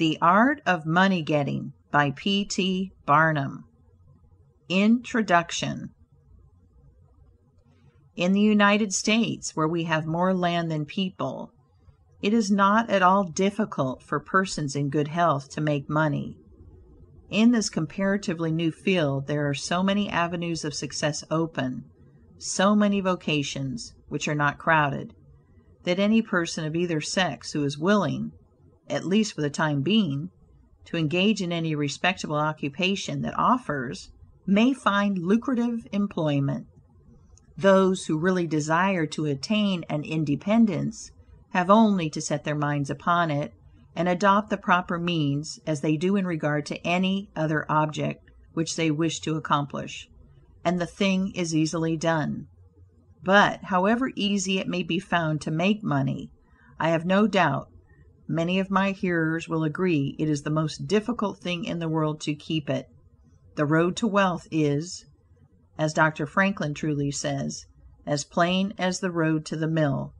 THE ART OF MONEY GETTING by P.T. Barnum INTRODUCTION In the United States, where we have more land than people, it is not at all difficult for persons in good health to make money. In this comparatively new field there are so many avenues of success open, so many vocations, which are not crowded, that any person of either sex who is willing, at least for the time being, to engage in any respectable occupation that offers, may find lucrative employment. Those who really desire to attain an independence have only to set their minds upon it, and adopt the proper means, as they do in regard to any other object which they wish to accomplish, and the thing is easily done. But, however easy it may be found to make money, I have no doubt many of my hearers will agree it is the most difficult thing in the world to keep it. The road to wealth is, as Dr. Franklin truly says, as plain as the road to the mill.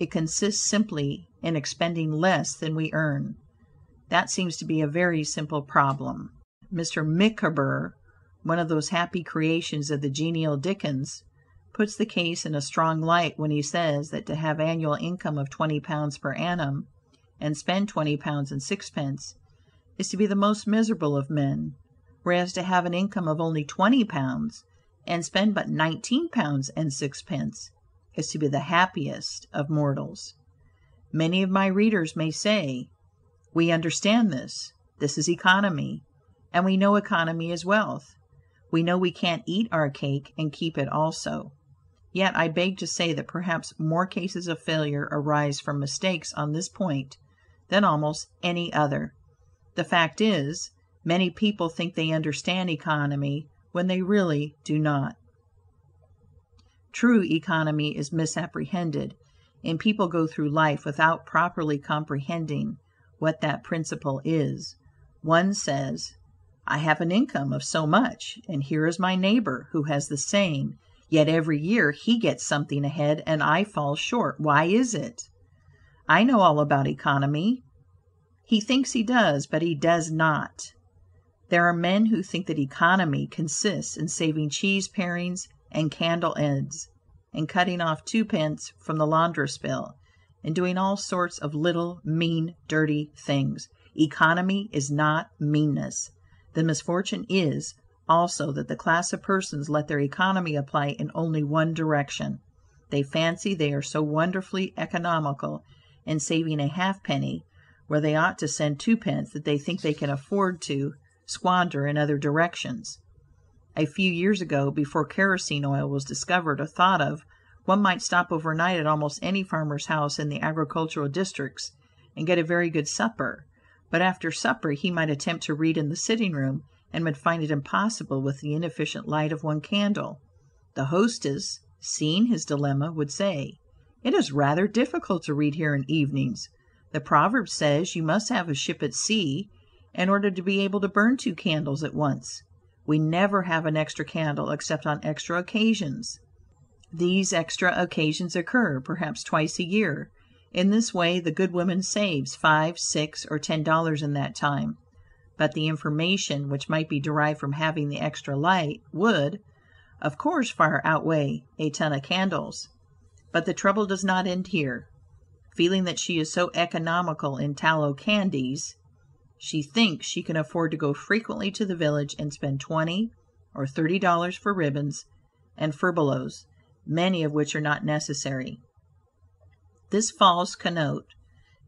It consists simply in expending less than we earn. That seems to be a very simple problem. Mr. Micawber, one of those happy creations of the genial Dickens, puts the case in a strong light when he says that to have annual income of twenty pounds per annum, and spend twenty pounds and sixpence, is to be the most miserable of men; whereas to have an income of only twenty pounds, and spend but nineteen pounds and sixpence, is to be the happiest of mortals. Many of my readers may say, "We understand this; this is economy, and we know economy is wealth. We know we can't eat our cake and keep it also." Yet I beg to say that perhaps more cases of failure arise from mistakes on this point than almost any other. The fact is, many people think they understand economy when they really do not. True economy is misapprehended, and people go through life without properly comprehending what that principle is. One says, "I have an income of so much, and here is my neighbor who has the same, yet every year he gets something ahead and I fall short. Why is it?" I know all about economy. He thinks he does, but he does not. There are men who think that economy consists in saving cheese parings and candle ends, and cutting off twopence from the laundress bill, and doing all sorts of little, mean, dirty things. Economy is not meanness. The misfortune is, also, that the class of persons let their economy apply in only one direction. They fancy they are so wonderfully economical in saving a halfpenny, where they ought to send twopence, that they think they can afford to squander in other directions. A few years ago, before kerosene oil was discovered or thought of, one might stop over night at almost any farmer's house in the agricultural districts, and get a very good supper; but after supper he might attempt to read in the sitting room, and would find it impossible with the inefficient light of one candle. The hostess, seeing his dilemma, would say: "It is rather difficult to read here in evenings. The proverb says you must have a ship at sea in order to be able to burn two candles at once. We never have an extra candle except on extra occasions. These extra occasions occur, perhaps, twice a year. In this way the good woman saves five, six, or ten dollars in that time. But the information which might be derived from having the extra light, would, of course, far outweigh a ton of candles. But the trouble does not end here. Feeling that she is so economical in tallow candies, she thinks she can afford to go frequently to the village and spend twenty or thirty dollars for ribbons and furbelows, many of which are not necessary. This false connote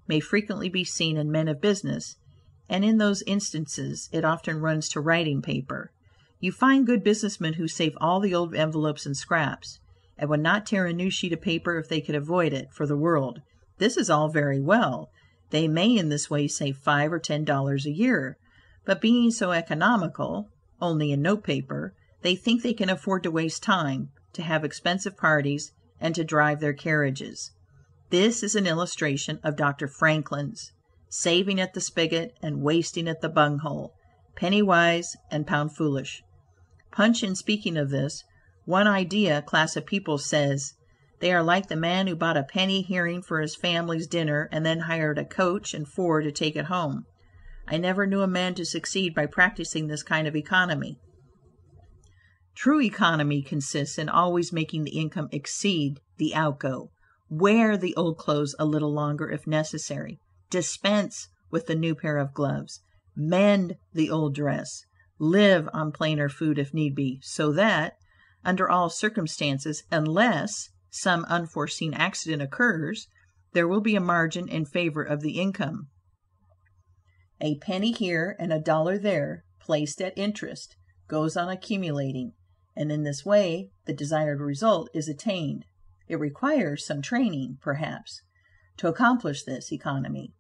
may frequently be seen in men of business, and in those instances it often runs to writing paper. You find good business men who save all the old envelopes and scraps, and would not tear a new sheet of paper if they could avoid it, for the world. This is all very well. They may in this way save five or ten dollars a year, but being so economical (only in note paper), they think they can afford to waste time, to have expensive parties, and to drive their carriages. This is an illustration of Dr. Franklin's "saving at the spigot and wasting at the bunghole, penny wise and pound foolish." Punch in speaking of this one idea class of people says, "They are like the man who bought a penny herring for his family's dinner and then hired a coach and four to take it home." I never knew a man to succeed by practicing this kind of economy. True economy consists in always making the income exceed the outgo. Wear the old clothes a little longer if necessary. Dispense with the new pair of gloves. Mend the old dress. Live on plainer food if need be, so that, under all circumstances, unless some unforeseen accident occurs, there will be a margin in favor of the income. A penny here and a dollar there, placed at interest, goes on accumulating, and in this way the desired result is attained. It requires some training, perhaps, to accomplish this economy,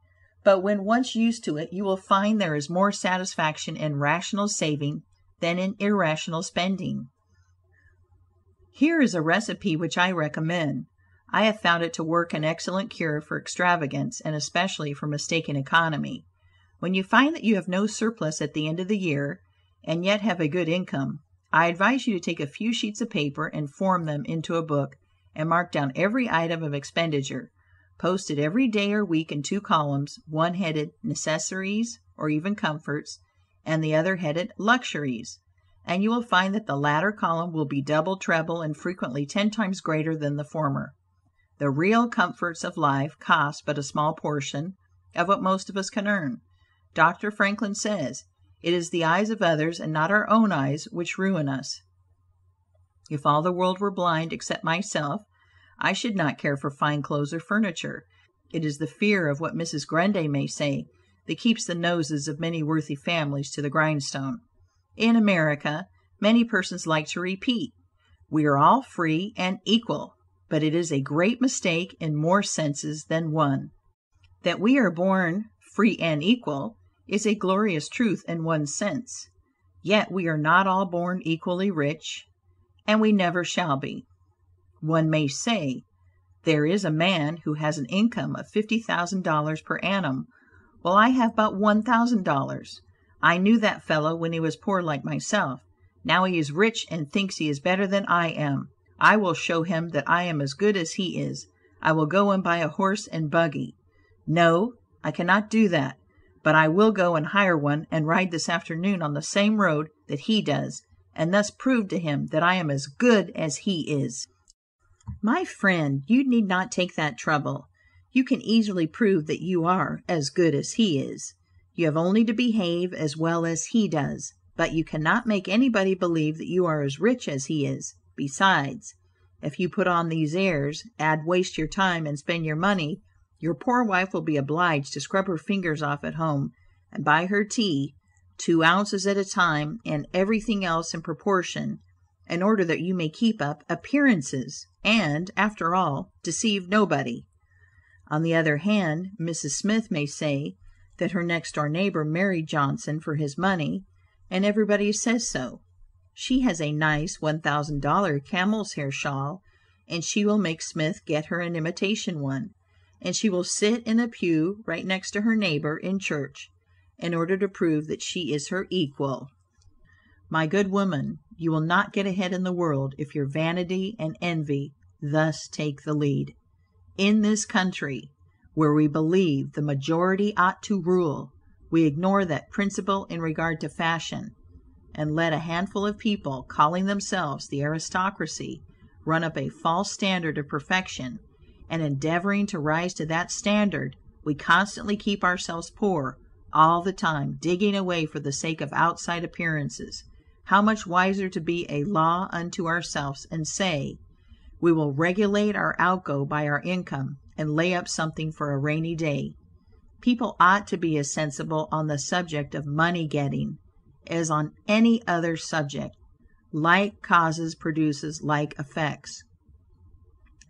but when once used to it you will find there is more satisfaction in rational saving than in irrational spending. Here is a recipe which I recommend. I have found it to work an excellent cure for extravagance, and especially for mistaken economy. When you find that you have no surplus at the end of the year, and yet have a good income, I advise you to take a few sheets of paper and form them into a book, and mark down every item of expenditure. Post it every day or week in two columns, one headed "Necessaries," or even "Comforts," and the other headed "Luxuries," and you will find that the latter column will be double, treble, and frequently ten times greater than the former. The real comforts of life cost but a small portion of what most of us can earn. Dr. Franklin says, "It is the eyes of others, and not our own eyes, which ruin us." If all the world were blind except myself, I should not care for fine clothes or furniture. It is the fear of what Mrs. Grundy may say, that keeps the noses of many worthy families to the grindstone. In America, many persons like to repeat, "We are all free and equal," but it is a great mistake in more senses than one. That we are born free and equal is a glorious truth in one sense. Yet we are not all born equally rich, and we never shall be. One may say, "There is a man who has an income of $50,000 per annum, while I have but $1,000. I knew that fellow when he was poor like myself. Now he is rich and thinks he is better than I am. I will show him that I am as good as he is. I will go and buy a horse and buggy. No, I cannot do that. But I will go and hire one, and ride this afternoon on the same road that he does, and thus prove to him that I am as good as he is." My friend, you need not take that trouble. You can easily prove that you are as good as he is. You have only to behave as well as he does. But you cannot make anybody believe that you are as rich as he is. Besides, if you put on these airs, add waste your time and spend your money your poor wife will be obliged to scrub her fingers off at home, and buy her tea, two ounces at a time, and everything else in proportion, in order that you may keep up appearances, and, after all, deceive nobody. On the other hand, Mrs. Smith may say that her next door neighbor married Johnson for his money, and everybody says so. She has a nice one thousand dollar camel's hair shawl, and she will make Smith get her an imitation one and she will sit in a pew right next to her neighbor in church, in order to prove that she is her equal. My good woman, you will not get ahead in the world if your vanity and envy thus take the lead. In this country, where we believe the majority ought to rule, we ignore that principle in regard to fashion, and let a handful of people, calling themselves the aristocracy, run up a false standard of perfection and endeavoring to rise to that standard, we constantly keep ourselves poor, all the time digging away for the sake of outside appearances. How much wiser to be a law unto ourselves, and say, we will regulate our outgo by our income, and lay up something for a rainy day. People ought to be as sensible on the subject of money getting, as on any other subject. Like causes produces like effects.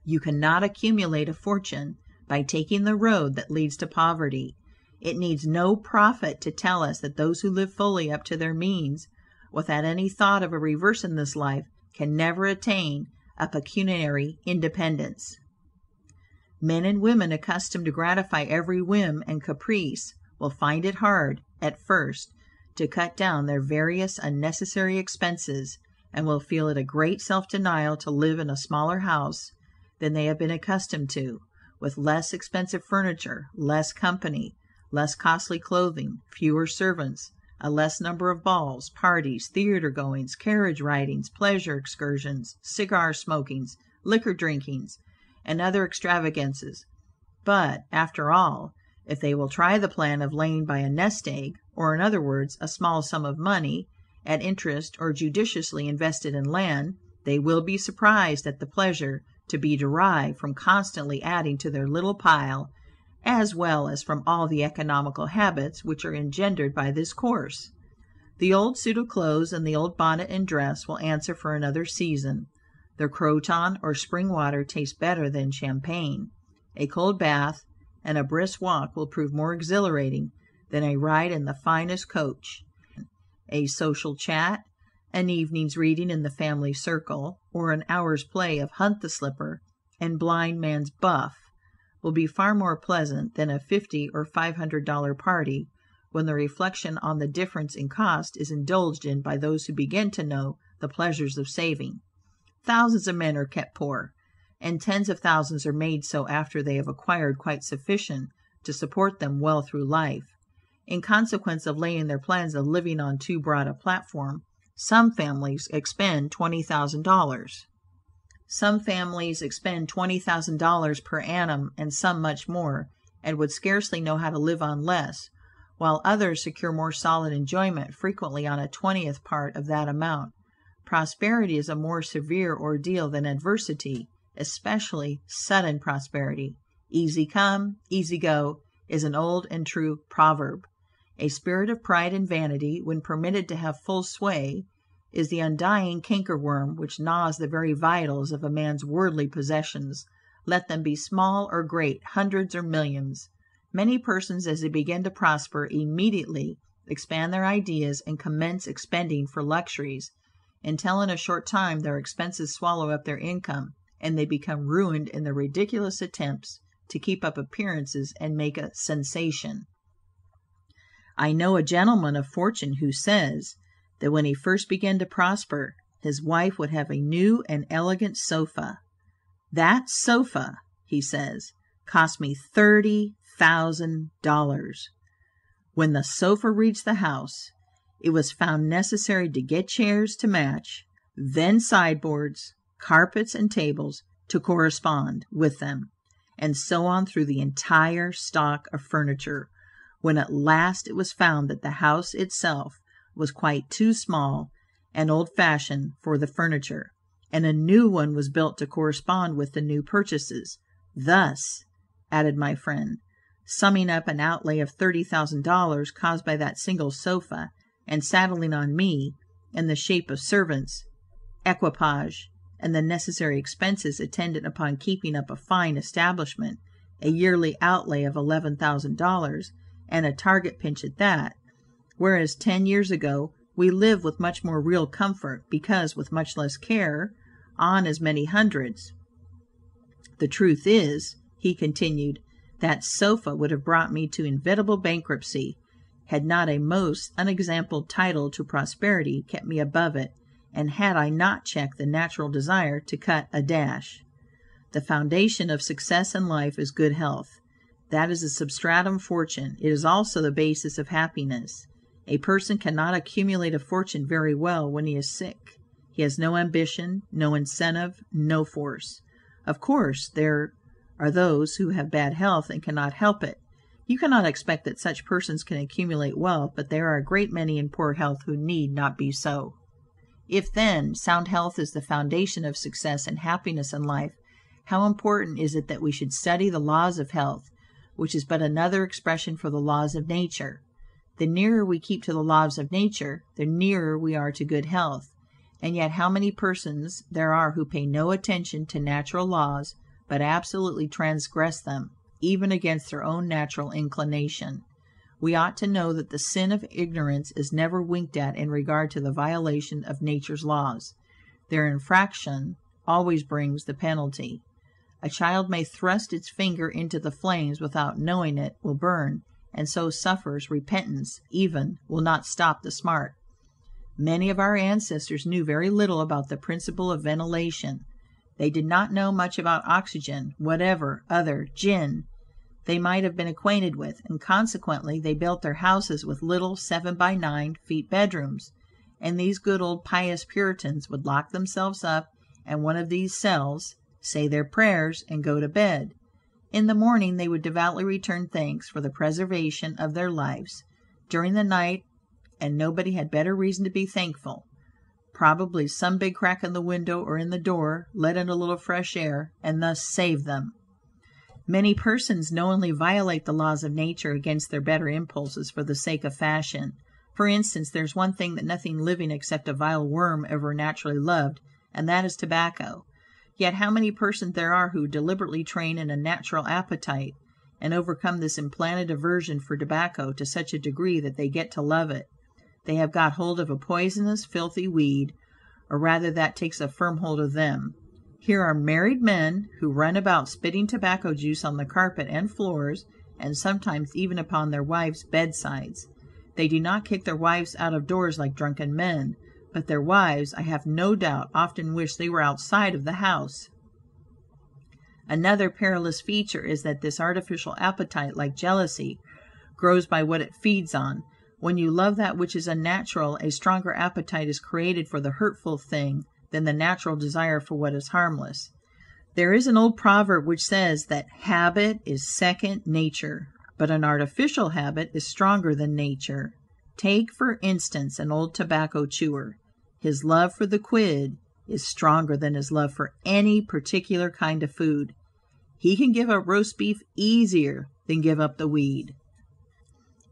You cannot accumulate a fortune by taking the road that leads to poverty. It needs no prophet to tell us that those who live fully up to their means, without any thought of a reverse in this life, can never attain a pecuniary independence. Men and women accustomed to gratify every whim and caprice will find it hard, at first, to cut down their various unnecessary expenses, and will feel it a great self denial to live in a smaller house than they have been accustomed to, with less expensive furniture, less company, less costly clothing, fewer servants, a less number of balls, parties, theater goings, carriage ridings, pleasure excursions, cigar smokings, liquor drinkings, and other extravagances. But, after all, if they will try the plan of laying by a nest egg, or, in other words, a small sum of money, at interest, or judiciously invested in land, they will be surprised at the pleasure to be derived from constantly adding to their little pile, as well as from all the economical habits which are engendered by this course. The old suit of clothes and the old bonnet and dress will answer for another season. The Croton or spring water tastes better than champagne. A cold bath and a brisk walk will prove more exhilarating than a ride in the finest coach. A social chat, an evening's reading in the family circle, or an hour's play of hunt the slipper and blind man's buff, will be far more pleasant than a fifty or five hundred dollar party, when the reflection on the difference in cost is indulged in by those who begin to know the pleasures of saving. Thousands of men are kept poor, and tens of thousands are made so after they have acquired quite sufficient to support them well through life. In consequence of laying their plans of living on too broad a platform, some families expend twenty thousand dollars. Some families expend twenty thousand dollars per annum, and some much more, and would scarcely know how to live on less, while others secure more solid enjoyment frequently on a twentieth part of that amount. Prosperity is a more severe ordeal than adversity, especially sudden prosperity. "Easy come, easy go," is an old and true proverb. A spirit of pride and vanity, when permitted to have full sway, is the undying cankerworm which gnaws the very vitals of a man's worldly possessions, let them be small or great, hundreds or millions. Many persons, as they begin to prosper, immediately expand their ideas and commence expending for luxuries, until in a short time their expenses swallow up their income, and they become ruined in their ridiculous attempts to keep up appearances and make a sensation. I know a gentleman of fortune who says, that when he first began to prosper, his wife would have a new and elegant sofa. "That sofa," he says, "cost me thirty thousand dollars." When the sofa reached the house, it was found necessary to get chairs to match, then sideboards, carpets and tables to correspond with them, and so on through the entire stock of furniture, when at last it was found that the house itself was quite too small and old fashioned for the furniture, and a new one was built to correspond with the new purchases. Thus," added my friend, summing up an outlay of thirty thousand dollars caused by that single sofa, and saddling on me, in the shape of servants, equipage, and the necessary expenses attendant upon keeping up a fine establishment, a yearly outlay of eleven thousand dollars, and a target pinch at that whereas ten years ago we lived with much more real comfort, because with much less care, on as many hundreds. The truth is," he continued, "that sofa would have brought me to inevitable bankruptcy, had not a most unexampled title to prosperity kept me above it, and had I not checked the natural desire to cut a dash. The foundation of success in life is good health. That is the substratum fortune; it is also the basis of happiness. A person cannot accumulate a fortune very well when he is sick. He has no ambition, no incentive, no force. Of course, there are those who have bad health and cannot help it. You cannot expect that such persons can accumulate wealth, but there are a great many in poor health who need not be so. If, then, sound health is the foundation of success and happiness in life, how important is it that we should study the laws of health, which is but another expression for the laws of nature. The nearer we keep to the laws of nature, the nearer we are to good health. And yet how many persons there are who pay no attention to natural laws, but absolutely transgress them, even against their own natural inclination. We ought to know that the sin of ignorance is never winked at in regard to the violation of nature's laws. Their infraction always brings the penalty. A child may thrust its finger into the flames without knowing it will burn and so suffers repentance, even, will not stop the smart. Many of our ancestors knew very little about the principle of ventilation. They did not know much about oxygen, whatever other gin. they might have been acquainted with, and consequently they built their houses with little seven by nine feet bedrooms, and these good old pious Puritans would lock themselves up in one of these cells, say their prayers, and go to bed. In the morning they would devoutly return thanks for the preservation of their lives during the night, and nobody had better reason to be thankful. Probably some big crack in the window or in the door let in a little fresh air, and thus saved them. Many persons knowingly violate the laws of nature against their better impulses for the sake of fashion. For instance, there is one thing that nothing living except a vile worm ever naturally loved, and that is tobacco. Yet how many persons there are who deliberately train in a natural appetite, and overcome this implanted aversion for tobacco to such a degree that they get to love it. They have got hold of a poisonous, filthy weed, or rather that takes a firm hold of them. Here are married men who run about spitting tobacco juice on the carpet and floors, and sometimes even upon their wives' bedsides. They do not kick their wives out of doors like drunken men, but their wives, I have no doubt, often wish they were outside of the house. Another perilous feature is that this artificial appetite, like jealousy, grows by what it feeds on. When you love that which is unnatural, a stronger appetite is created for the hurtful thing than the natural desire for what is harmless. There is an old proverb which says that habit is second nature, but an artificial habit is stronger than nature. Take, for instance, an old tobacco chewer. His love for the quid is stronger than his love for any particular kind of food. He can give up roast beef easier than give up the weed.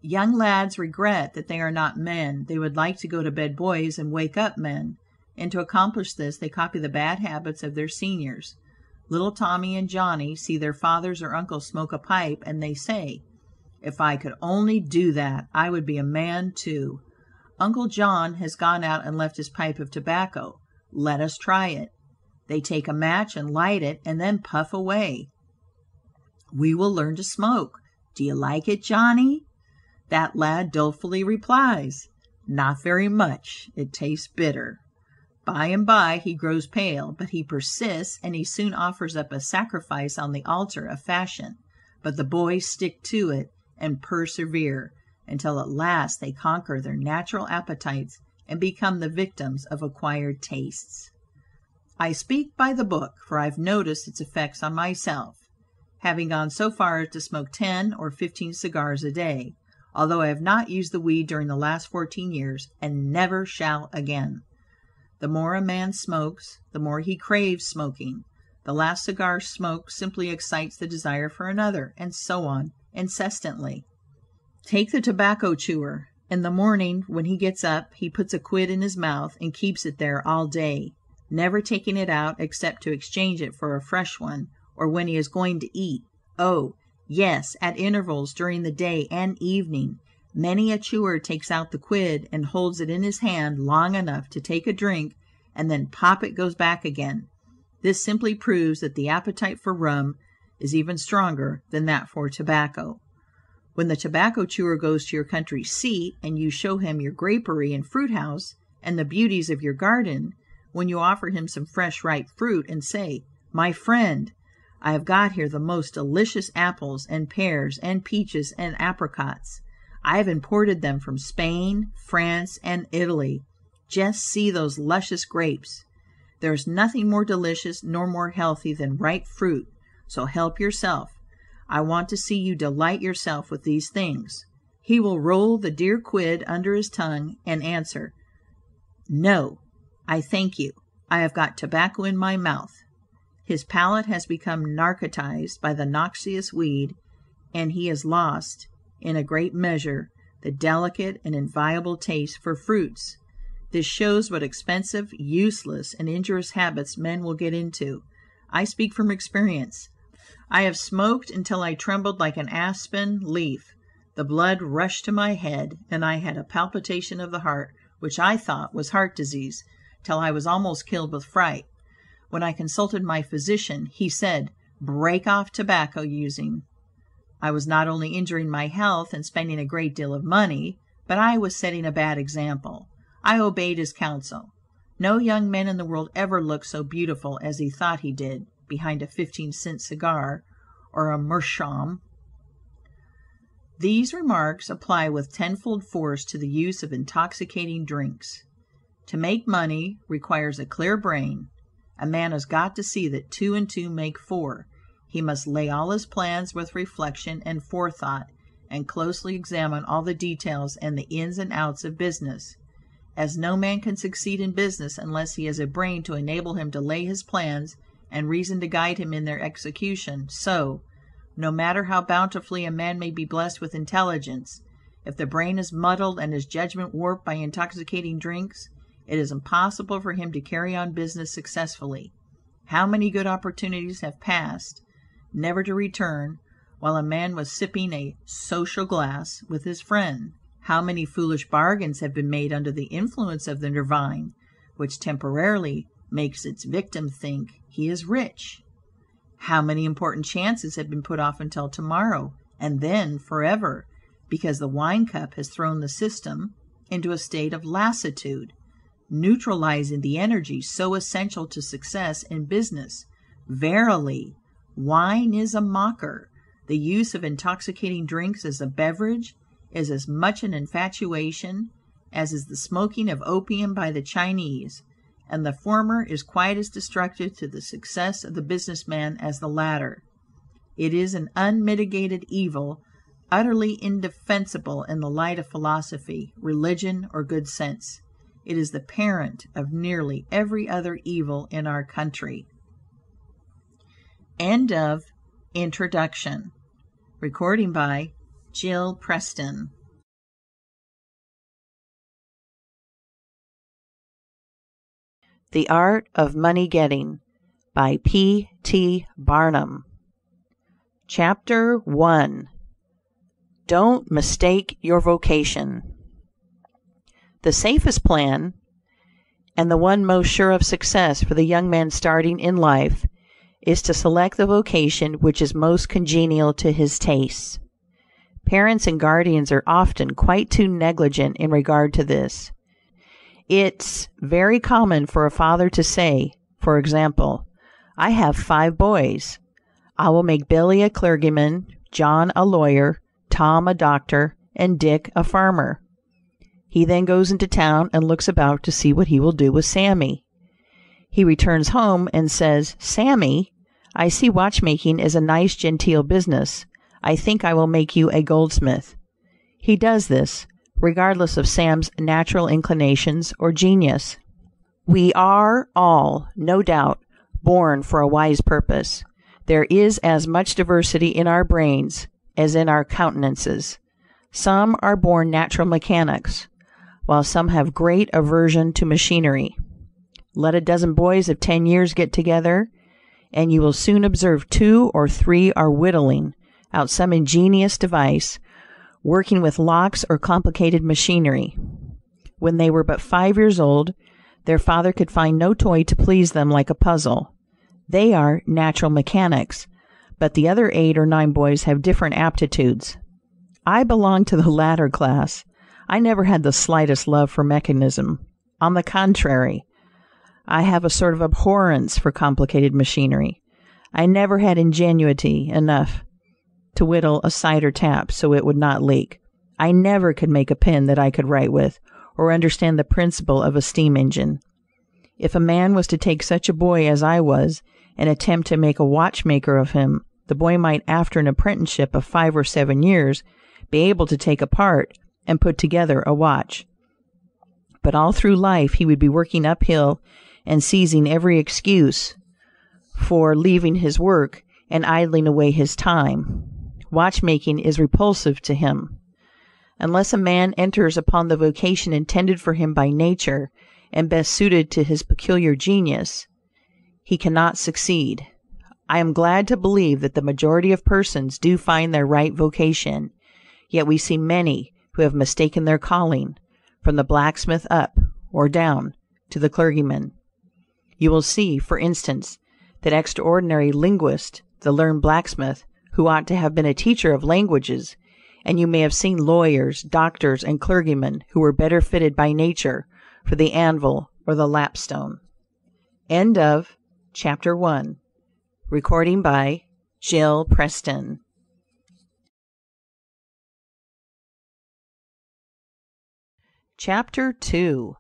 Young lads regret that they are not men. They would like to go to bed boys and wake up men, and to accomplish this they copy the bad habits of their seniors. Little Tommy and Johnny see their fathers or uncles smoke a pipe, and they say, "If I could only do that, I would be a man too." Uncle John has gone out and left his pipe of tobacco. Let us try it. They take a match and light it, and then puff away. We will learn to smoke. Do you like it, Johnny? That lad dolefully replies, Not very much. It tastes bitter. By and by he grows pale, but he persists, and he soon offers up a sacrifice on the altar of fashion. But the boys stick to it, and persevere, until at last they conquer their natural appetites and become the victims of acquired tastes. I speak by the book, for I've noticed its effects on myself having gone so far as to smoke ten or fifteen cigars a day, although I have not used the weed during the last fourteen years, and never shall again. The more a man smokes, the more he craves smoking. The last cigar smoked simply excites the desire for another, and so on, incessantly. Take the tobacco chewer. In the morning, when he gets up, he puts a quid in his mouth, and keeps it there all day, never taking it out except to exchange it for a fresh one or when he is going to eat. Oh, yes, at intervals during the day and evening, many a chewer takes out the quid and holds it in his hand long enough to take a drink, and then pop it goes back again. This simply proves that the appetite for rum is even stronger than that for tobacco. When the tobacco chewer goes to your country seat, and you show him your grapery and fruit house, and the beauties of your garden, when you offer him some fresh ripe fruit, and say, "My friend, I have got here the most delicious apples, and pears, and peaches, and apricots. I have imported them from Spain, France, and Italy. Just see those luscious grapes. There is nothing more delicious nor more healthy than ripe fruit, so help yourself. I want to see you delight yourself with these things. He will roll the dear quid under his tongue, and answer, "No, I thank you. I have got tobacco in my mouth." His palate has become narcotized by the noxious weed, and he has lost, in a great measure, the delicate and inviolable taste for fruits. This shows what expensive, useless, and injurious habits men will get into. I speak from experience. I have smoked until I trembled like an aspen leaf. The blood rushed to my head, and I had a palpitation of the heart, which I thought was heart disease, till I was almost killed with fright. When I consulted my physician, he said, "Break off tobacco using." I was not only injuring my health and spending a great deal of money, but I was setting a bad example. I obeyed his counsel. No young man in the world ever looked so beautiful as he thought he did, behind a fifteen cent cigar, or a meerschaum. These remarks apply with tenfold force to the use of intoxicating drinks. To make money requires a clear brain. A man has got to see that two and two make four. He must lay all his plans with reflection and forethought, and closely examine all the details and the ins and outs of business. As no man can succeed in business unless he has a brain to enable him to lay his plans and reason to guide him in their execution, so, no matter how bountifully a man may be blessed with intelligence, if the brain is muddled and his judgment warped by intoxicating drinks, it is impossible for him to carry on business successfully. How many good opportunities have passed, never to return, while a man was sipping a "social glass" with his friend? How many foolish bargains have been made under the influence of the nervine, which temporarily makes its victim think he is rich? How many important chances have been put off until to morrow, and then forever, because the wine cup has thrown the system into a state of lassitude, neutralizing the energy so essential to success in business. Verily, wine is a mocker. The use of intoxicating drinks as a beverage is as much an infatuation as is the smoking of opium by the Chinese and the former is quite as destructive to the success of the business man as the latter. It is an unmitigated evil, utterly indefensible in the light of philosophy, religion, or good sense. It is the parent of nearly every other evil in our country. End of Introduction. Recording by Jill Preston. The Art of Money Getting by P. T. Barnum. CHAPTER I. Don't Mistake Your Vocation. The safest plan, and the one most sure of success for the young man starting in life, is to select the vocation which is most congenial to his tastes. Parents and guardians are often quite too negligent in regard to this. It's very common for a father to say, for example, "I have five boys. I will make Billy a clergyman, John a lawyer, Tom a doctor, and Dick a farmer." He then goes into town and looks about to see what he will do with Sammy. He returns home and says, "Sammy, I see watchmaking is a nice genteel business. I think I will make you a goldsmith." He does this regardless of Sam's natural inclinations or genius. We are all, no doubt, born for a wise purpose. There is as much diversity in our brains as in our countenances. Some are born natural mechanics, while some have great aversion to machinery. Let a dozen boys of ten years get together, and you will soon observe two or three are whittling out some ingenious device working with locks or complicated machinery. When they were but five years old, their father could find no toy to please them like a puzzle. They are natural mechanics, but the other eight or nine boys have different aptitudes. I belong to the latter class. I never had the slightest love for mechanism. On the contrary, I have a sort of abhorrence for complicated machinery. I never had ingenuity enough to whittle a cider tap so it would not leak. I never could make a pen that I could write with, or understand the principle of a steam engine. If a man was to take such a boy as I was, and attempt to make a watchmaker of him, the boy might after an apprenticeship of five or seven years be able to take apart and put together a watch. But all through life he would be working uphill and seizing every excuse for leaving his work and idling away his time watchmaking is repulsive to him. Unless a man enters upon the vocation intended for him by nature, and best suited to his peculiar genius, he cannot succeed. I am glad to believe that the majority of persons do find their right vocation, yet we see many who have mistaken their calling, from the blacksmith up, or down, to the clergyman. You will see, for instance, that extraordinary linguist, the learned blacksmith, who ought to have been a teacher of languages, and you may have seen lawyers, doctors, and clergymen who were better fitted by nature for the anvil or the lapstone. End of Chapter 1 Recording by Jill Preston CHAPTER II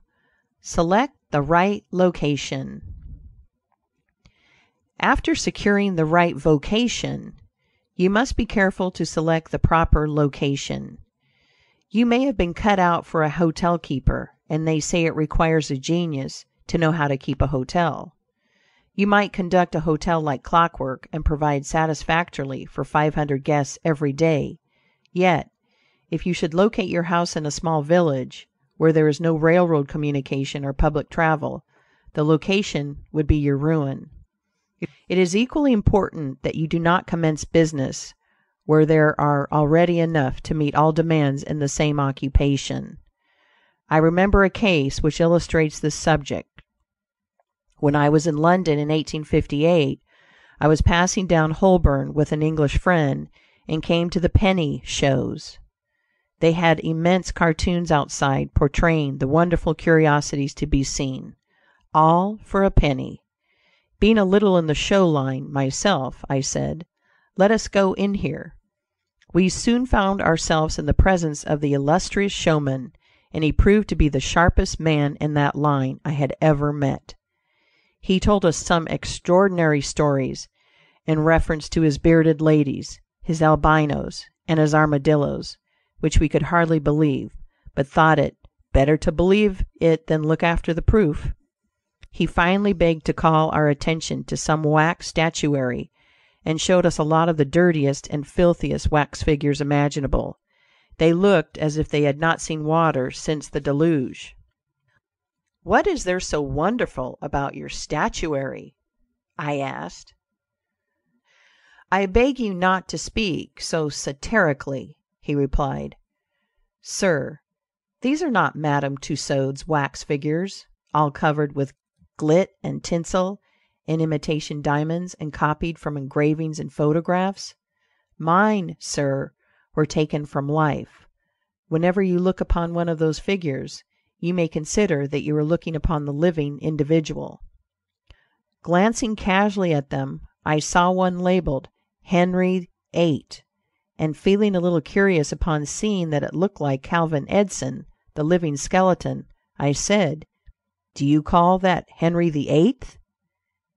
SELECT THE RIGHT LOCATION After securing the right vocation, you must be careful to select the proper location. You may have been cut out for a hotel keeper, and they say it requires a genius to know how to keep a hotel. You might conduct a hotel like clockwork, and provide satisfactorily for five hundred guests every day; yet, if you should locate your house in a small village, where there is no railroad communication or public travel, the location would be your ruin. It is equally important that you do not commence business where there are already enough to meet all demands in the same occupation. I remember a case which illustrates this subject. When I was in London in 1858, I was passing down Holborn with an English friend, and came to the penny shows. They had immense cartoons outside portraying the wonderful curiosities to be seen, all for a penny. Being a little in the show line myself, I said, "Let us go in here." We soon found ourselves in the presence of the illustrious showman, and he proved to be the sharpest man in that line I had ever met. He told us some extraordinary stories in reference to his bearded ladies, his albinos, and his armadillos, which we could hardly believe, but thought it "better to believe it than look after the proof." He finally begged to call our attention to some wax statuary, and showed us a lot of the dirtiest and filthiest wax figures imaginable. They looked as if they had not seen water since the deluge. "What is there so wonderful about your statuary?" I asked. "I beg you not to speak so satirically," he replied. "Sir, these are not Madame Tussaud's wax figures, all covered with gilt and tinsel and imitation diamonds, and copied from engravings and photographs. Mine, sir, were taken from life. Whenever you look upon one of those figures you may consider that you are looking upon the living individual." Glancing casually at them, I saw one labeled "Henry VIII," and feeling a little curious upon seeing that it looked like Calvin Edson, the living skeleton, I said, "Do you call that Henry VIII?"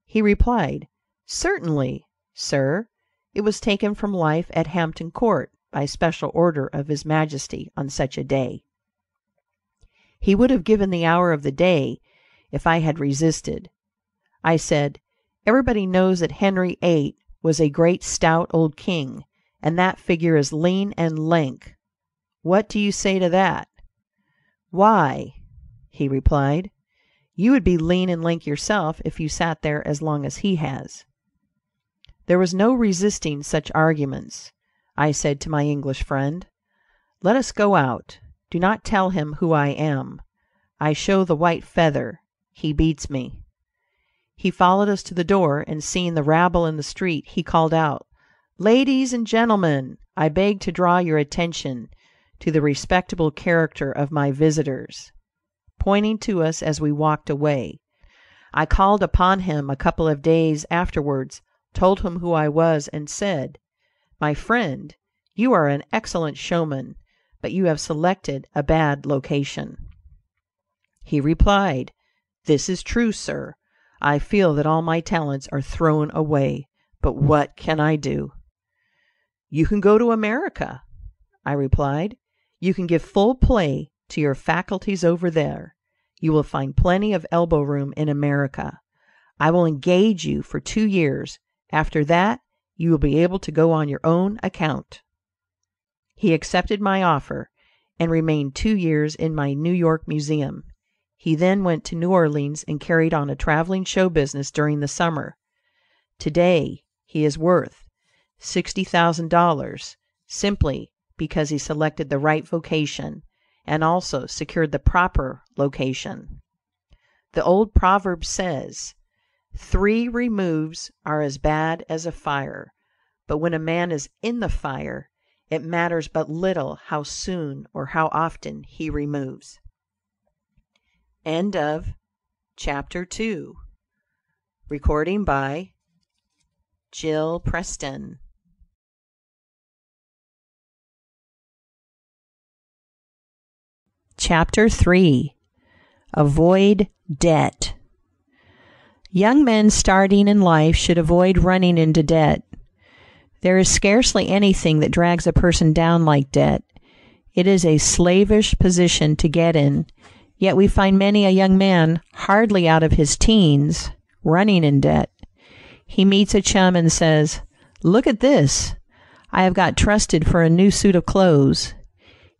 He replied, "Certainly, sir; it was taken from life at Hampton Court, by special order of his Majesty, on such a day." He would have given the hour of the day if I had resisted. I said, "Everybody knows that Henry VIII was a great stout old king, and that figure is lean and lank. What do you say to that?" "Why," he replied, "you would be lean and lank yourself if you sat there as long as he has." There was no resisting such arguments. I said to my English friend, "Let us go out. Do not tell him who I am. I show the white feather. He beats me." He followed us to the door, and seeing the rabble in the street, he called out, "Ladies and gentlemen, I beg to draw your attention to the respectable character of my visitors," pointing to us as we walked away. I called upon him a couple of days afterwards, told him who I was, and said, "My friend, you are an excellent showman but you have selected a bad location." He replied, "This is true, sir. I feel that all my talents are thrown away, but what can I do?" "You can go to America," I replied. "You can give full play to your faculties over there. You will find plenty of elbow room in America. I will engage you for two years; after that you will be able to go on your own account." He accepted my offer, and remained two years in my New York Museum. He then went to New Orleans and carried on a traveling show business during the summer. To day he is worth $60,000, simply because he selected the right vocation, and also secured the proper location. The old proverb says, "Three removes are as bad as a fire," but when a man is in the fire it matters but little how soon or how often he removes. End of chapter III. Recording by Jill Preston. Chapter 3 Avoid Debt. Young men starting in life should avoid running into debt. There is scarcely anything that drags a person down like debt. It is a slavish position to get in, yet we find many a young man, hardly out of his teens, running in debt. He meets a chum and says, "Look at this. I have got trusted for a new suit of clothes."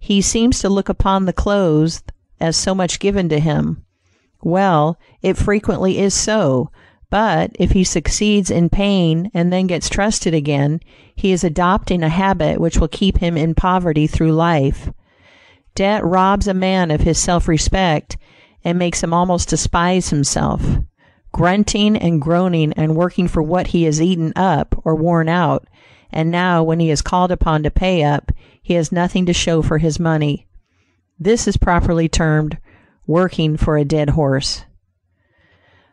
He seems to look upon the clothes as so much given to him. Well, it frequently is so, but if he succeeds in paying and then gets trusted again, he is adopting a habit which will keep him in poverty through life. Debt robs a man of his self respect and makes him almost despise himself. Grunting and groaning and working for what he has eaten up or worn out, and now when he is called upon to pay up, he has nothing to show for his money. This is properly termed working for a dead horse.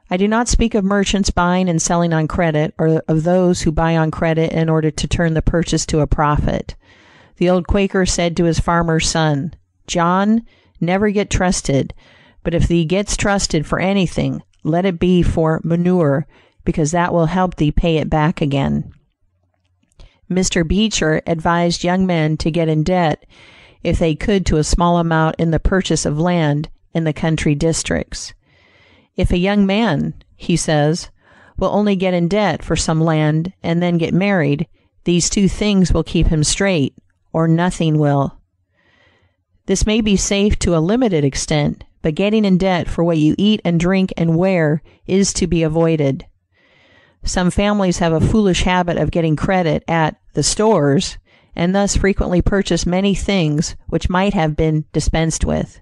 I do not speak of merchants buying and selling on credit, or of those who buy on credit in order to turn the purchase to a profit. The old Quaker said to his farmer's son, "John, never get trusted, but if thee gets trusted for anything, let it be for manure, because that will help thee pay it back again." Mr. Beecher advised young men to get in debt if they could to a small amount in the purchase of land in the country districts. If a young man, he says, will only get in debt for some land and then get married, these two things will keep him straight, or nothing will. This may be safe to a limited extent, but getting in debt for what you eat and drink and wear is to be avoided. Some families have a foolish habit of getting credit at the stores, and thus frequently purchase many things which might have been dispensed with.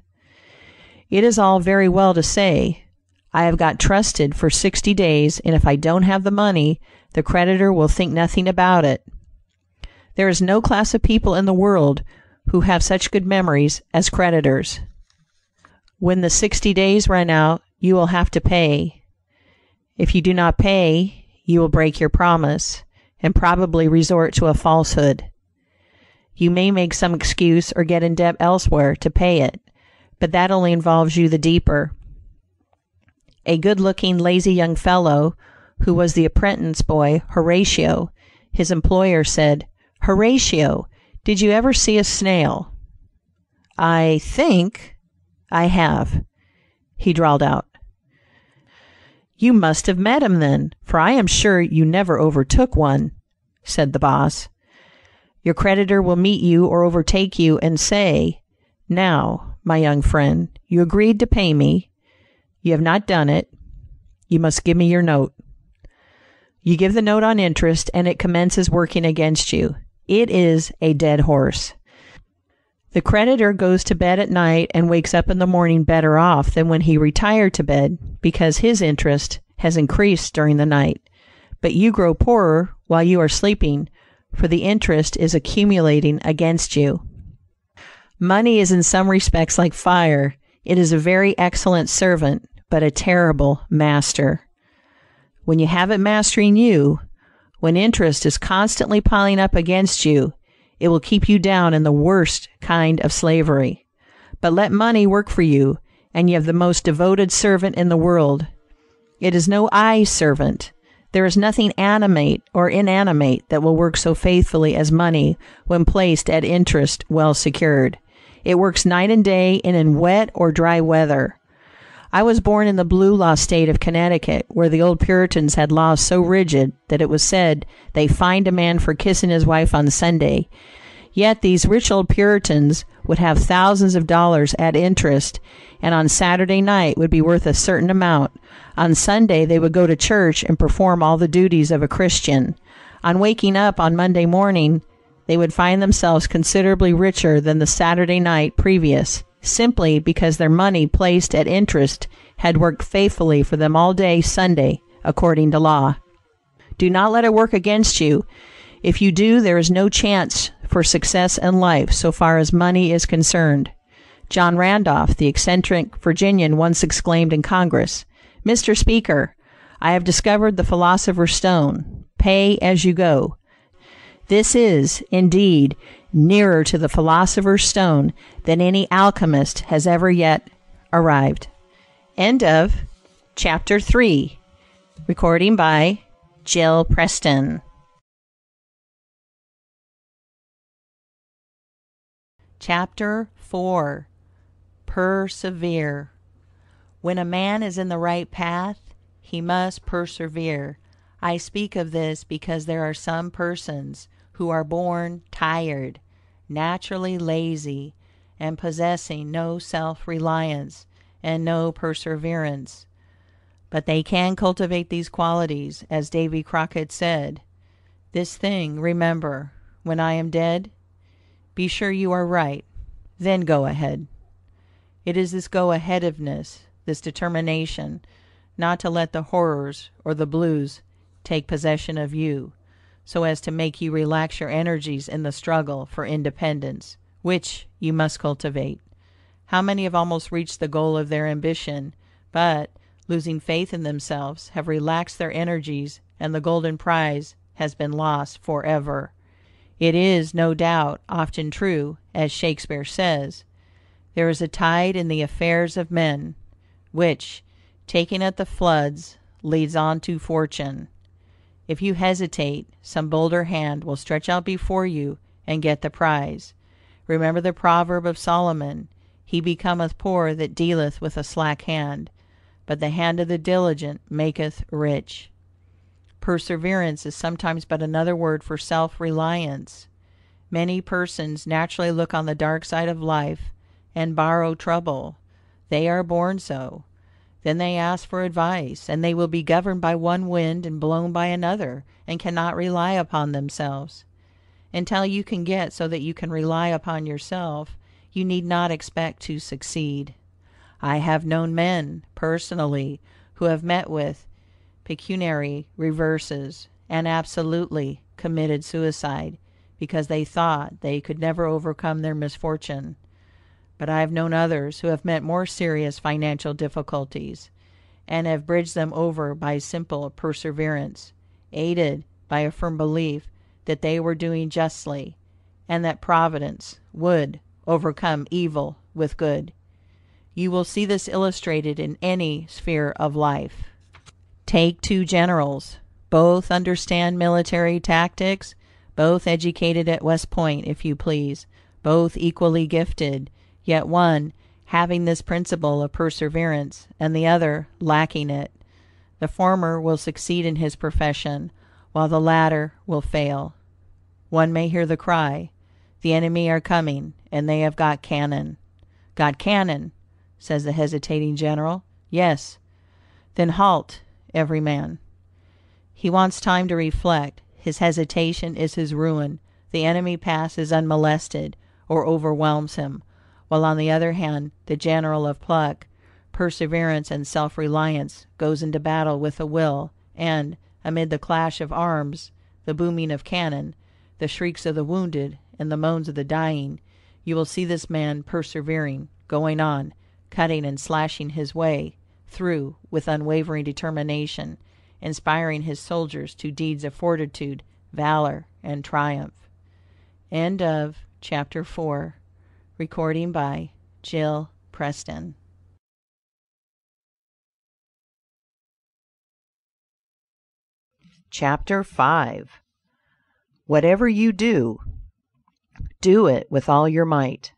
It is all very well to say, I have got trusted for sixty days, and if I don't have the money, the creditor will think nothing about it. There is no class of people in the world who have such good memories as creditors. When the sixty days run out, you will have to pay. If you do not pay, you will break your promise, and probably resort to a falsehood. You may make some excuse or get in debt elsewhere to pay it but that only involves you the deeper. A good looking, lazy young fellow, who was the apprentice boy, Horatio, his employer said, "Horatio, did you ever see a snail?" "I think I have," he drawled out. "You must have met him then, for I am sure you never overtook one," said the boss. Your creditor will meet you or overtake you and say, "Now my young friend, you agreed to pay me. You have not done it. You must give me your note. You give the note on interest, and it commences working against you. It is a dead horse. The creditor goes to bed at night and wakes up in the morning better off than when he retired to bed, because his interest has increased during the night. But you grow poorer while you are sleeping, for the interest is accumulating against you. Money is in some respects like fire. It is a very excellent servant, but a terrible master. When you have it mastering you, when interest is constantly piling up against you, it will keep you down in the worst kind of slavery. But let money work for you, and you have the most devoted servant in the world. It is no eye servant. There is nothing animate or inanimate that will work so faithfully as money when placed at interest well secured. It works night and day and in wet or dry weather. I was born in the blue law state of Connecticut, where the old Puritans had laws so rigid that it was said they fined a man for kissing his wife on Sunday. Yet these rich old Puritans would have thousands of dollars at interest, and on Saturday night would be worth a certain amount. On Sunday they would go to church and perform all the duties of a Christian. On waking up on Monday morning, they would find themselves considerably richer than the Saturday night previous, simply because their money placed at interest had worked faithfully for them all day Sunday, according to law. Do not let it work against you. If you do, there is no chance for success in life so far as money is concerned. John Randolph, the eccentric Virginian, once exclaimed in Congress, Mr. Speaker, I have discovered the philosopher's stone. Pay as you go. This is, indeed, nearer to the philosopher's stone than any alchemist has ever yet arrived. End of chapter 3. Recording by Jill Preston. Chapter 4 Persevere. When a man is in the right path, he must persevere. I speak of this because there are some persons who are born tired, naturally lazy, and possessing no self reliance and no perseverance. But they can cultivate these qualities, as Davy Crockett said: "This thing remember, when I am dead, Be sure you are right, then go ahead." It is this go aheaditiveness, this determination not to let the horrors or the blues take possession of you, so as to make you relax your energies in the struggle for independence, which you must cultivate. How many have almost reached the goal of their ambition, but, losing faith in themselves, have relaxed their energies and the golden prize has been lost forever. It is, no doubt, often true, as Shakespeare says: "There is a tide in the affairs of men, Which, taken at the floods, leads on to fortune." If you hesitate, some bolder hand will stretch out before you and get the prize. Remember the proverb of Solomon: "He becometh poor that dealeth with a slack hand, but the hand of the diligent maketh rich." Perseverance is sometimes but another word for self reliance. Many persons naturally look on the dark side of life and borrow trouble. They are born so. Then they ask for advice, and they will be governed by one wind and blown by another, and cannot rely upon themselves. Until you can get so that you can rely upon yourself, you need not expect to succeed. I have known men, personally, who have met with pecuniary reverses, and absolutely committed suicide, because they thought they could never overcome their misfortune. But I have known others who have met more serious financial difficulties, and have bridged them over by simple perseverance, aided by a firm belief that they were doing justly, and that Providence would overcome evil with good. You will see this illustrated in any sphere of life. Take two generals. Both understand military tactics, both educated at West Point, if you please, both equally gifted, yet one having this principle of perseverance, and the other lacking it. The former will succeed in his profession, while the latter will fail. One may hear the cry, "The enemy are coming, and they have got cannon." "Got cannon!" says the hesitating general. "Yes." "Then halt, every man." He wants time to reflect. His hesitation is his ruin. The enemy passes unmolested, or overwhelms him; while on the other hand, the general of pluck, perseverance, and self reliance goes into battle with a will, and, amid the clash of arms, the booming of cannon, the shrieks of the wounded, and the moans of the dying, you will see this man persevering, going on, cutting and slashing his way through with unwavering determination, inspiring his soldiers to deeds of fortitude, valor, and triumph. End of chapter 4. Recording by Jill Preston. Chapter 5 Whatever you do, do it with all your might.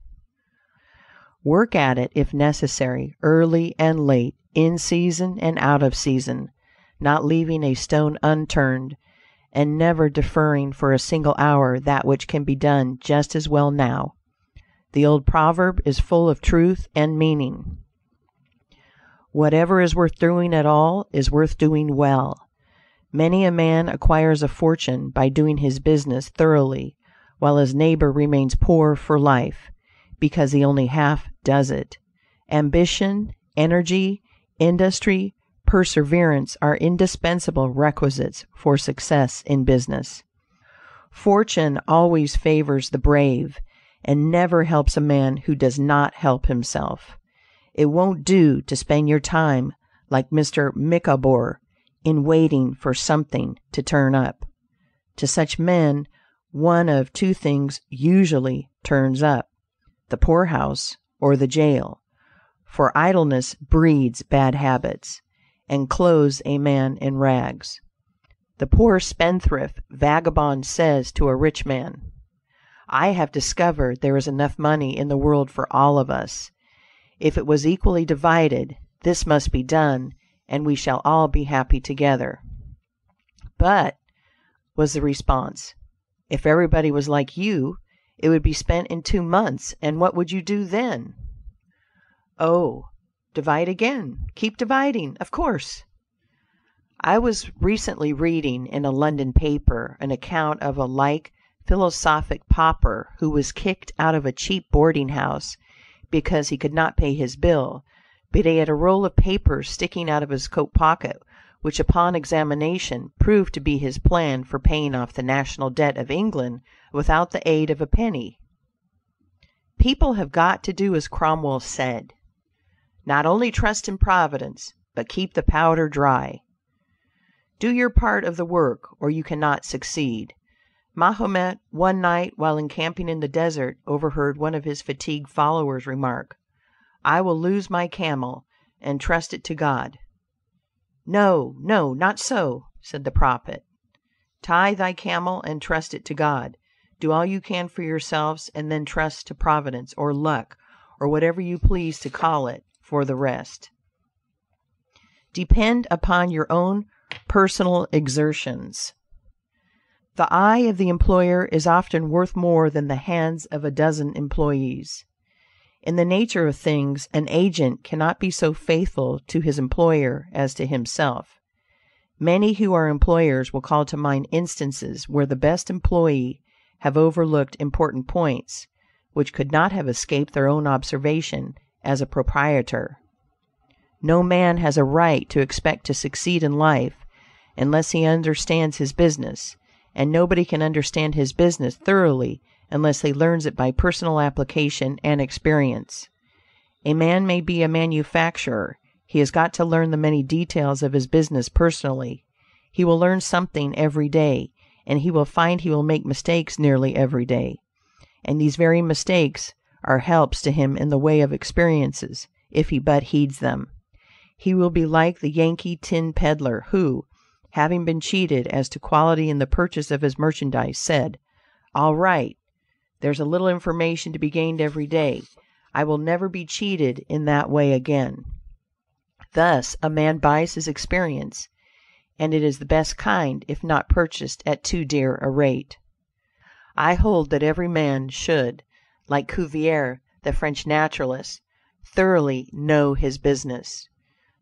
Work at it if necessary, early and late, in season and out of season, not leaving a stone unturned, and never deferring for a single hour that which can be done just as well now. The old proverb is full of truth and meaning: "Whatever is worth doing at all, is worth doing well." Many a man acquires a fortune by doing his business thoroughly, while his neighbor remains poor for life, because he only half does it. Ambition, energy, industry, perseverance are indispensable requisites for success in business. Fortune always favors the brave, and never helps a man who does not help himself. It won't do to spend your time, like Mr. Micawber, in waiting for something to turn up. To such men one of two things usually turns up: the poorhouse or the jail; for idleness breeds bad habits, and clothes a man in rags. The poor spendthrift vagabond says to a rich man: "I have discovered there is enough money in the world for all of us. If it was equally divided, this must be done, and we shall all be happy together." "But," was the response, "if everybody was like you, it would be spent in two months, and what would you do then?" "Oh, divide again; keep dividing, of course." I was recently reading in a London paper an account of a like philosophic pauper who was kicked out of a cheap boarding house because he could not pay his bill, but he had a roll of papers sticking out of his coat pocket, which upon examination proved to be his plan for paying off the national debt of England without the aid of a penny. People have got to do as Cromwell said: "Not only trust in Providence, but keep the powder dry." Do your part of the work, or you cannot succeed. Mahomet, one night, while encamping in the desert, overheard one of his fatigued followers remark: "I will lose my camel, and trust it to God." "No, no, not so," said the prophet. "Tie thy camel and trust it to God. Do all you can for yourselves, and then trust to Providence, or luck, or whatever you please to call it, for the rest." Depend upon your own personal exertions. The eye of the employer is often worth more than the hands of a dozen employees. In the nature of things, an agent cannot be so faithful to his employer as to himself. Many who are employers will call to mind instances where the best employee have overlooked important points, which could not have escaped their own observation as a proprietor. No man has a right to expect to succeed in life unless he understands his business, and nobody can understand his business thoroughly unless he learns it by personal application and experience. A man may be a manufacturer; he has got to learn the many details of his business personally. He will learn something every day, and he will find he will make mistakes nearly every day. And these very mistakes are helps to him in the way of experiences, if he but heeds them. He will be like the Yankee tin peddler, who, having been cheated as to quality in the purchase of his merchandise, said: "All right. There's a little information to be gained every day. I will never be cheated in that way again." Thus a man buys his experience, and it is the best kind if not purchased at too dear a rate. I hold that every man should, like Cuvier, the French naturalist, thoroughly know his business.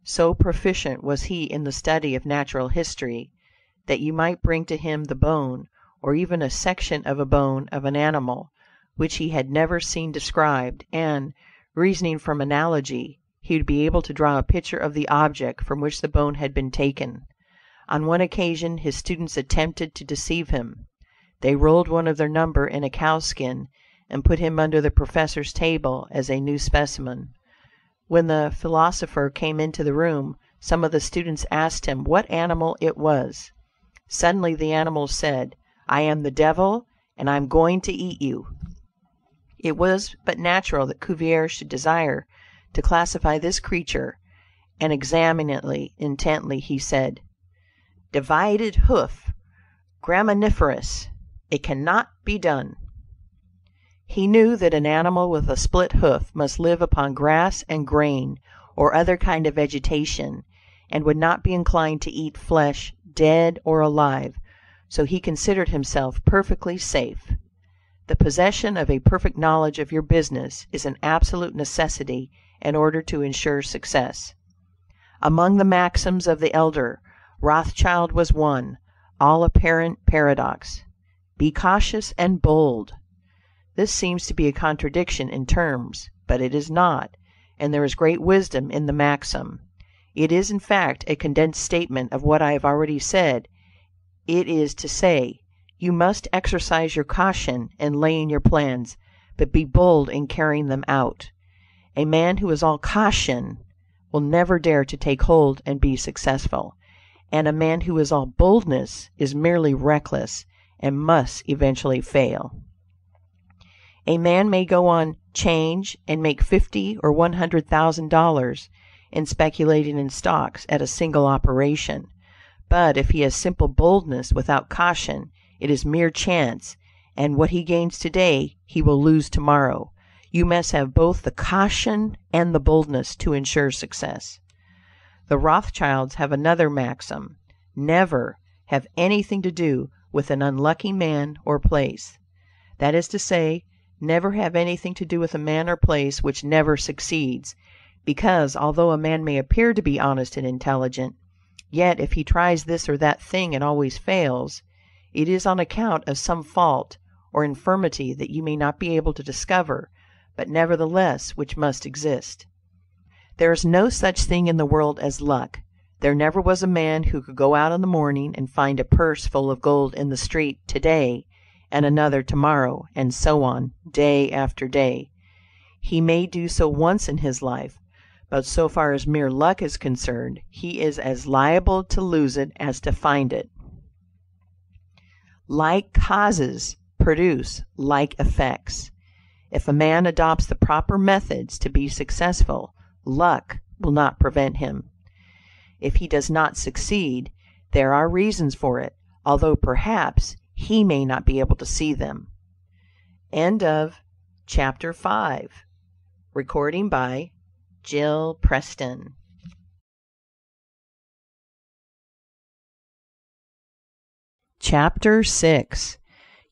So proficient was he in the study of natural history, that you might bring to him the bone or even a section of a bone of an animal which he had never seen described, and, reasoning from analogy, he would be able to draw a picture of the object from which the bone had been taken. On one occasion his students attempted to deceive him. They rolled one of their number in a cowskin, and put him under the professor's table as a new specimen. When the philosopher came into the room, some of the students asked him what animal it was. Suddenly the animal said: "I am the devil, and I am going to eat you." It was but natural that Cuvier should desire to classify this creature, and examining it intently, he said: "Divided hoof, graminivorous. It cannot be done." He knew that an animal with a split hoof must live upon grass and grain, or other kind of vegetation, and would not be inclined to eat flesh, dead or alive so he considered himself perfectly safe. The possession of a perfect knowledge of your business is an absolute necessity in order to insure success. Among the maxims of the elder Rothschild was one, all apparent paradox: "Be cautious and bold." This seems to be a contradiction in terms, but it is not, and there is great wisdom in the maxim. It is, in fact, a condensed statement of what I have already said it is to say, you must exercise your caution in laying your plans, but be bold in carrying them out. A man who is all caution will never dare to take hold and be successful, and a man who is all boldness is merely reckless, and must eventually fail. A man may go on "'change and make fifty or one hundred thousand dollars in speculating in stocks at a single operation, but if he has simple boldness without caution, it is mere chance, and what he gains to day he will lose to morrow. You must have both the caution and the boldness to insure success. The Rothschilds have another maxim: "Never have anything to do with an unlucky man or place." That is to say, never have anything to do with a man or place which never succeeds, because, although a man may appear to be honest and intelligent, yet if he tries this or that thing and always fails, it is on account of some fault or infirmity that you may not be able to discover, but nevertheless which must exist. There is no such thing in the world as luck. There never was a man who could go out in the morning and find a purse full of gold in the street to day, and another to morrow, and so on, day after day. He may do so once in his life, but so far as mere luck is concerned, he is as liable to lose it as to find it. Like causes produce like effects. If a man adopts the proper methods to be successful, luck will not prevent him. If he does not succeed, there are reasons for it, although perhaps he may not be able to see them. End of chapter VI. Recording by Jill Preston. CHAPTER VI.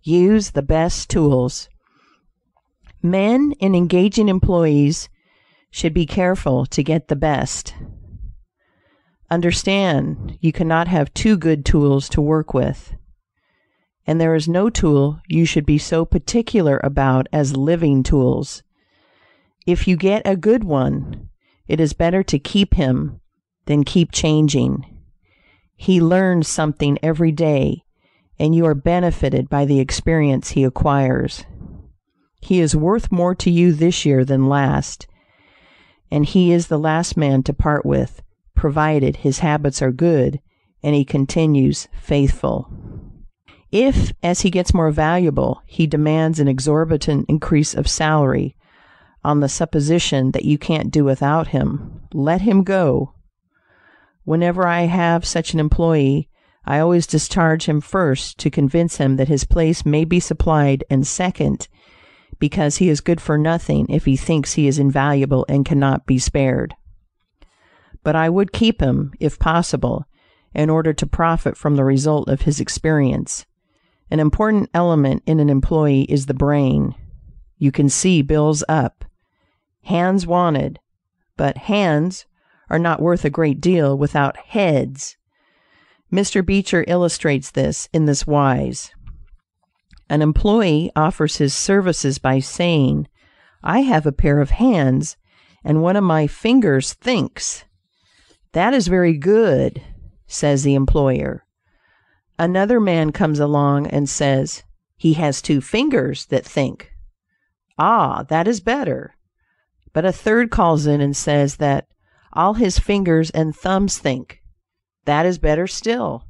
Use the best tools. Men in engaging employees should be careful to get the best. Understand, you cannot have too good tools to work with, and there is no tool you should be so particular about as living tools. If you get a good one, it is better to keep him than keep changing. He learns something every day, and you are benefited by the experience he acquires. He is worth more to you this year than last, and he is the last man to part with, provided his habits are good and he continues faithful. If, as he gets more valuable, he demands an exorbitant increase of salary, on the supposition that you can't do without him, let him go. Whenever I have such an employee, I always discharge him first to convince him that his place may be supplied, and second, because he is good for nothing if he thinks he is invaluable and cannot be spared. But I would keep him, if possible, in order to profit from the result of his experience. An important element in an employee is the brain. You can see bills up. Hands wanted, but hands are not worth a great deal without heads. Mr. Beecher illustrates this in this wise: An employee offers his services by saying, "I have a pair of hands, and one of my fingers thinks." "That is very good," says the employer. Another man comes along and says, "He has two fingers that think." "Ah, that is better." But a third calls in and says that "all his fingers and thumbs think." That is better still.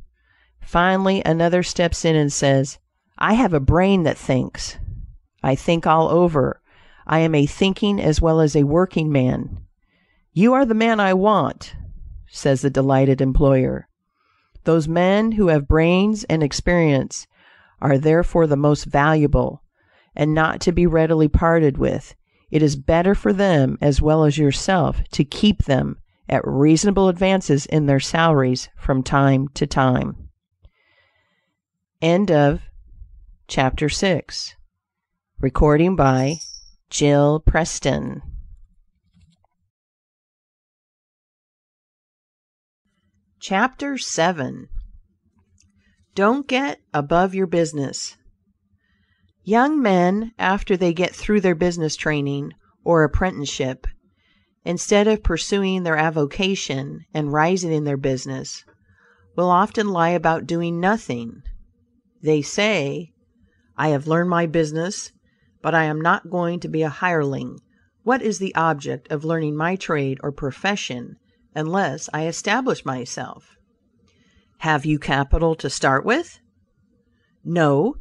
Finally another steps in and says, "I have a brain that thinks. I think all over. I am a thinking as well as a working man." "You are the man I want," says the delighted employer. Those men who have brains and experience are therefore the most valuable, and not to be readily parted with. It is better for them as well as yourself to keep them at reasonable advances in their salaries from time to time. End of chapter VII. Recording by Jill Preston. CHAPTER VII. Don't get above your business. Young men, after they get through their business training, or apprenticeship, instead of pursuing their avocation and rising in their business, will often lie about doing nothing. They say, "I have learned my business, but I am not going to be a hireling. What is the object of learning my trade or profession unless I establish myself?" Have you capital to start with? "No,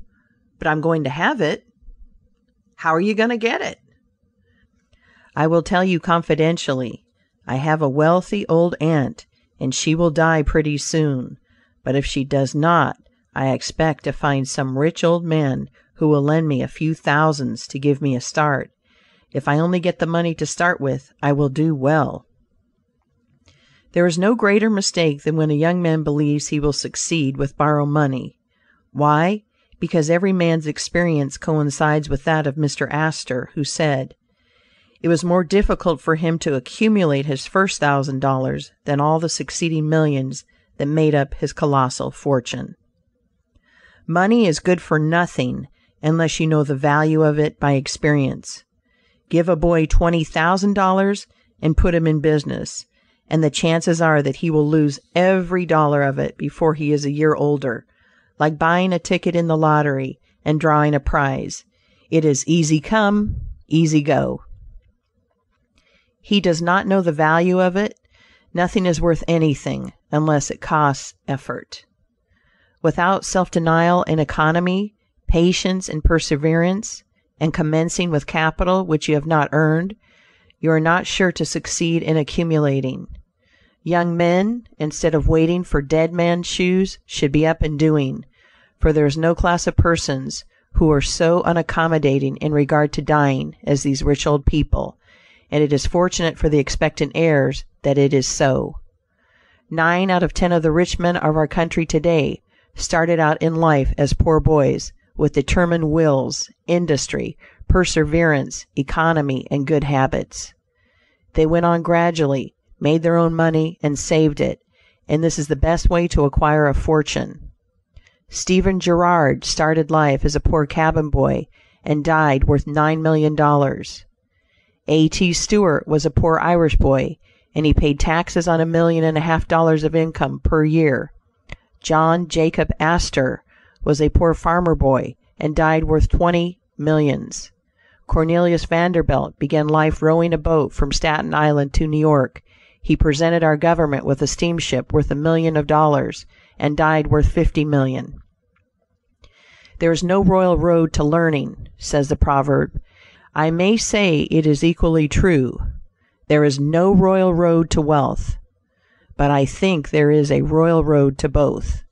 but I'm going to have it." "How are you going to get it?" "I will tell you confidentially. I have a wealthy old aunt, and she will die pretty soon, but if she does not, I expect to find some rich old man who will lend me a few thousands to give me a start. If I only get the money to start with, I will do well." There is no greater mistake than when a young man believes he will succeed with borrowed money. Why? Because every man's experience coincides with that of Mr. Astor, who said: "It was more difficult for him to accumulate his first thousand dollars than all the succeeding millions that made up his colossal fortune." Money is good for nothing unless you know the value of it by experience. Give a boy twenty thousand dollars and put him in business, and the chances are that he will lose every dollar of it before he is a year older, like buying a ticket in the lottery and drawing a prize. It is easy come, easy go. He does not know the value of it. Nothing is worth anything unless it costs effort. Without self denial and economy, patience and perseverance, and commencing with capital which you have not earned, you are not sure to succeed in accumulating. Young men, instead of waiting for dead man's shoes, should be up and doing, for there is no class of persons who are so unaccommodating in regard to dying as these rich old people, and it is fortunate for the expectant heirs that it is so. Nine out of ten of the rich men of our country to day started out in life as poor boys, with determined wills, industry, perseverance, economy, and good habits. They went on gradually, made their own money, and saved it, and this is the best way to acquire a fortune. Stephen Girard started life as a poor cabin boy, and died worth nine million dollars. A.T. Stewart was a poor Irish boy, and he paid taxes on a million and a half dollars of income per year. John Jacob Astor was a poor farmer boy, and died worth twenty millions. Cornelius Vanderbilt began life rowing a boat from Staten Island to New York. He presented our government with a steamship worth a million of dollars, and died worth fifty million. "There is no royal road to learning," says the proverb. I may say it is equally true. There is no royal road to wealth. But I think there is a royal road to both.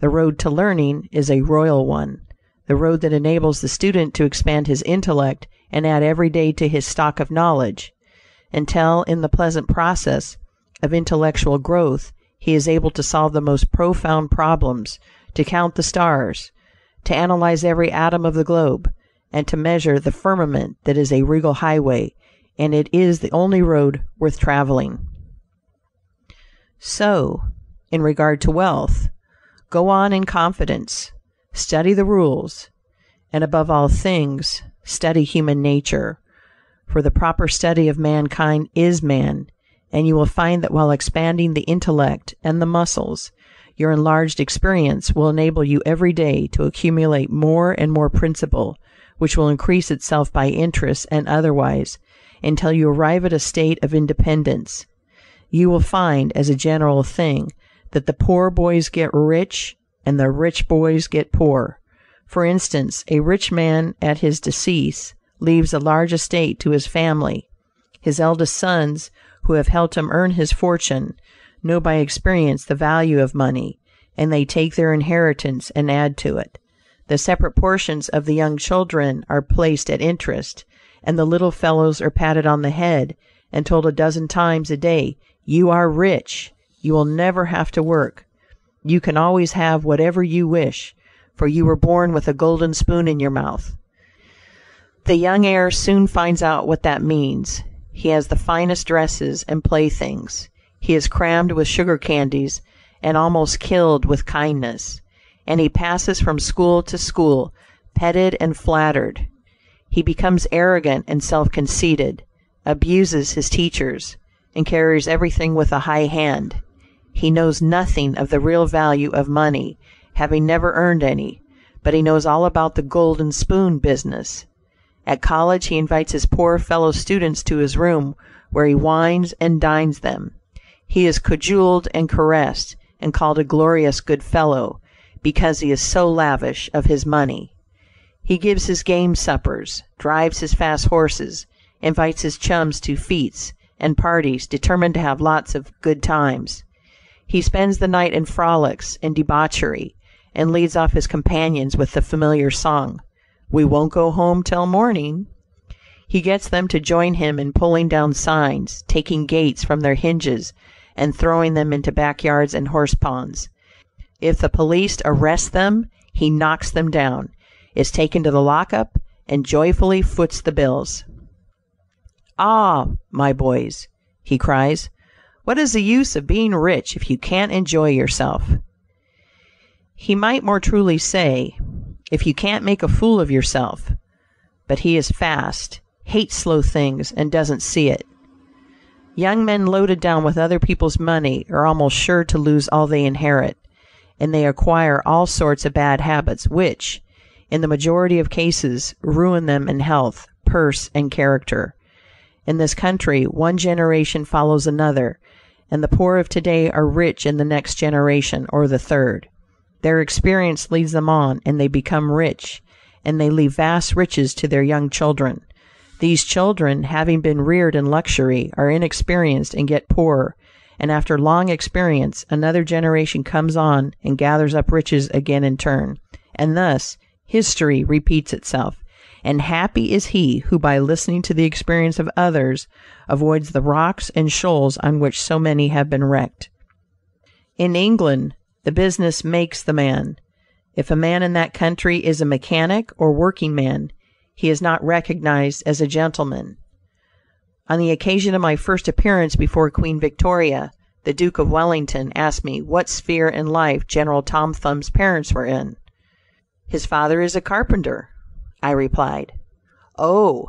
The road to learning is a royal one the road that enables the student to expand his intellect and add every day to his stock of knowledge, until in the pleasant process of intellectual growth he is able to solve the most profound problems, to count the stars, to analyze every atom of the globe, and to measure the firmament that is a regal highway, and it is the only road worth traveling. So, in regard to wealth, go on in confidence, study the rules, and above all things, study human nature, for the proper study of mankind is man, and you will find that while expanding the intellect and the muscles, your enlarged experience will enable you every day to accumulate more and more principal, which will increase itself by interest and otherwise, until you arrive at a state of independence. You will find, as a general thing, that the poor boys get rich, and the rich boys get poor. For instance, a rich man at his decease leaves a large estate to his family. His eldest sons, who have helped him earn his fortune, know by experience the value of money, and they take their inheritance and add to it. The separate portions of the young children are placed at interest, and the little fellows are patted on the head, and told a dozen times a day, "You are rich. You will never have to work. You can always have whatever you wish, for you were born with a golden spoon in your mouth." The young heir soon finds out what that means. He has the finest dresses and playthings. He is crammed with sugar candies, and almost killed with kindness; and he passes from school to school, petted and flattered. He becomes arrogant and self conceited, abuses his teachers, and carries everything with a high hand. He knows nothing of the real value of money, having never earned any, but he knows all about the "golden spoon" business. At college he invites his poor fellow students to his room, where he wines and dines them. He is cajoled and caressed, and called a glorious good fellow, because he is so lavish of his money. He gives his game suppers, drives his fast horses, invites his chums to fetes and parties, determined to have lots of good times. He spends the night in frolics and debauchery, and leads off his companions with the familiar song, "We won't go home till morning." He gets them to join him in pulling down signs, taking gates from their hinges and throwing them into back yards and horse ponds. If the police arrest them, he knocks them down, is taken to the lock up, and joyfully foots the bills. "Ah, my boys," he cries, "what is the use of being rich if you can't enjoy yourself?" He might more truly say, if you can't make a fool of yourself, but he is fast, hates slow things, and doesn't see it. Young men loaded down with other people's money are almost sure to lose all they inherit, and they acquire all sorts of bad habits which, in the majority of cases, ruin them in health, purse, and character. In this country one generation follows another, and the poor of to day are rich in the next generation, or the third. Their experience leads them on, and they become rich, and they leave vast riches to their young children. These children, having been reared in luxury, are inexperienced and get poorer, and after long experience, another generation comes on and gathers up riches again in turn, and thus history repeats itself, and happy is he who by listening to the experience of others avoids the rocks and shoals on which so many have been wrecked. In England the business makes the man. If a man in that country is a mechanic or working man, he is not recognized as a gentleman. On the occasion of my first appearance before Queen Victoria, the Duke of Wellington asked me what sphere in life General Tom Thumb's parents were in. "His father is a carpenter," I replied. "Oh,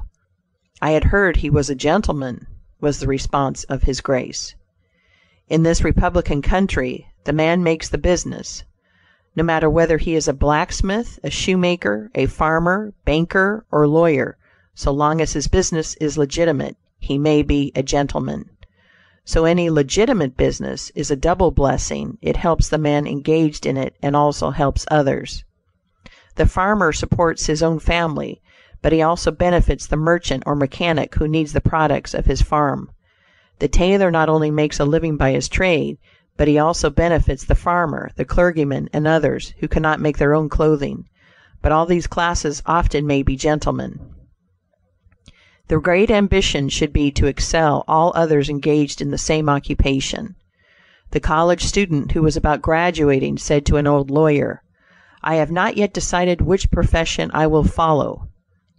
I had heard he was a gentleman," was the response of his grace. In this republican country the man makes the business. No matter whether he is a blacksmith, a shoemaker, a farmer, banker, or lawyer, so long as his business is legitimate, he may be a gentleman. So any legitimate business is a double blessing; it helps the man engaged in it and also helps others. The farmer supports his own family, but he also benefits the merchant or mechanic who needs the products of his farm. The tailor not only makes a living by his trade, but he also benefits the farmer, the clergyman, and others who cannot make their own clothing; but all these classes often may be gentlemen. The great ambition should be to excel all others engaged in the same occupation. The college student who was about graduating said to an old lawyer, "I have not yet decided which profession I will follow.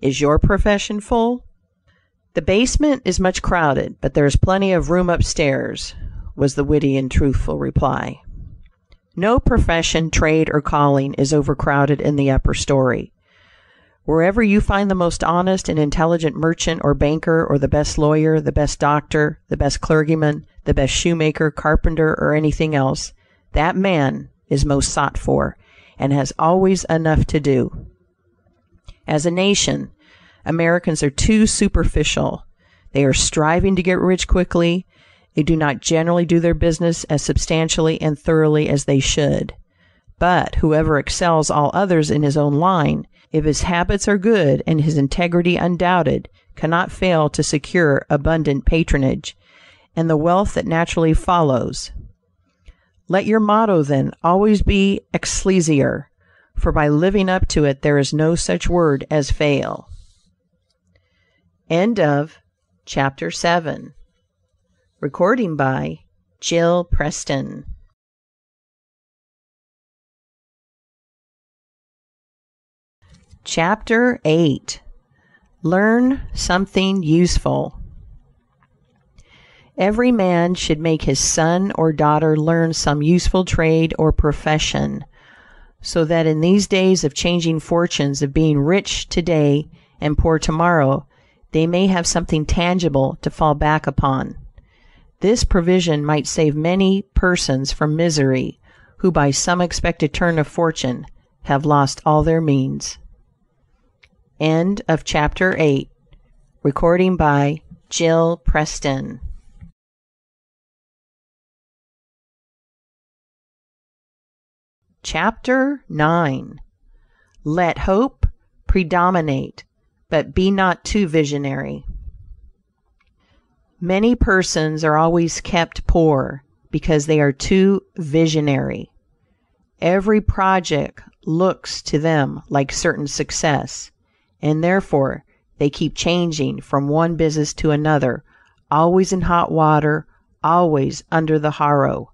Is your profession full?" "The basement is much crowded, but there is plenty of room up stairs was the witty and truthful reply. No profession, trade, or calling is overcrowded in the upper story. Wherever you find the most honest and intelligent merchant or banker, or the best lawyer, the best doctor, the best clergyman, the best shoemaker, carpenter, or anything else, that man is most sought for, and has always enough to do. As a nation, Americans are too superficial. They are striving to get rich quickly. They do not generally do their business as substantially and thoroughly as they should. But whoever excels all others in his own line, if his habits are good and his integrity undoubted, cannot fail to secure abundant patronage, and the wealth that naturally follows. Let your motto, then, always be Excelsior, for by living up to it there is no such word as fail. End of chapter 7 Recording by Jill Preston. Chapter 8 Learn Something Useful. Every man should make his son or daughter learn some useful trade or profession, so that in these days of changing fortunes, of being rich to day and poor to morrow, they may have something tangible to fall back upon. This provision might save many persons from misery who by some expected turn of fortune have lost all their means. End of chapter 8 Recording by Jill Preston CHAPTER IX LET HOPE PREDOMINATE, BUT BE NOT TOO VISIONARY Many persons are always kept poor because they are too visionary. Every project looks to them like certain success, and therefore they keep changing from one business to another, always in hot water, always under the harrow.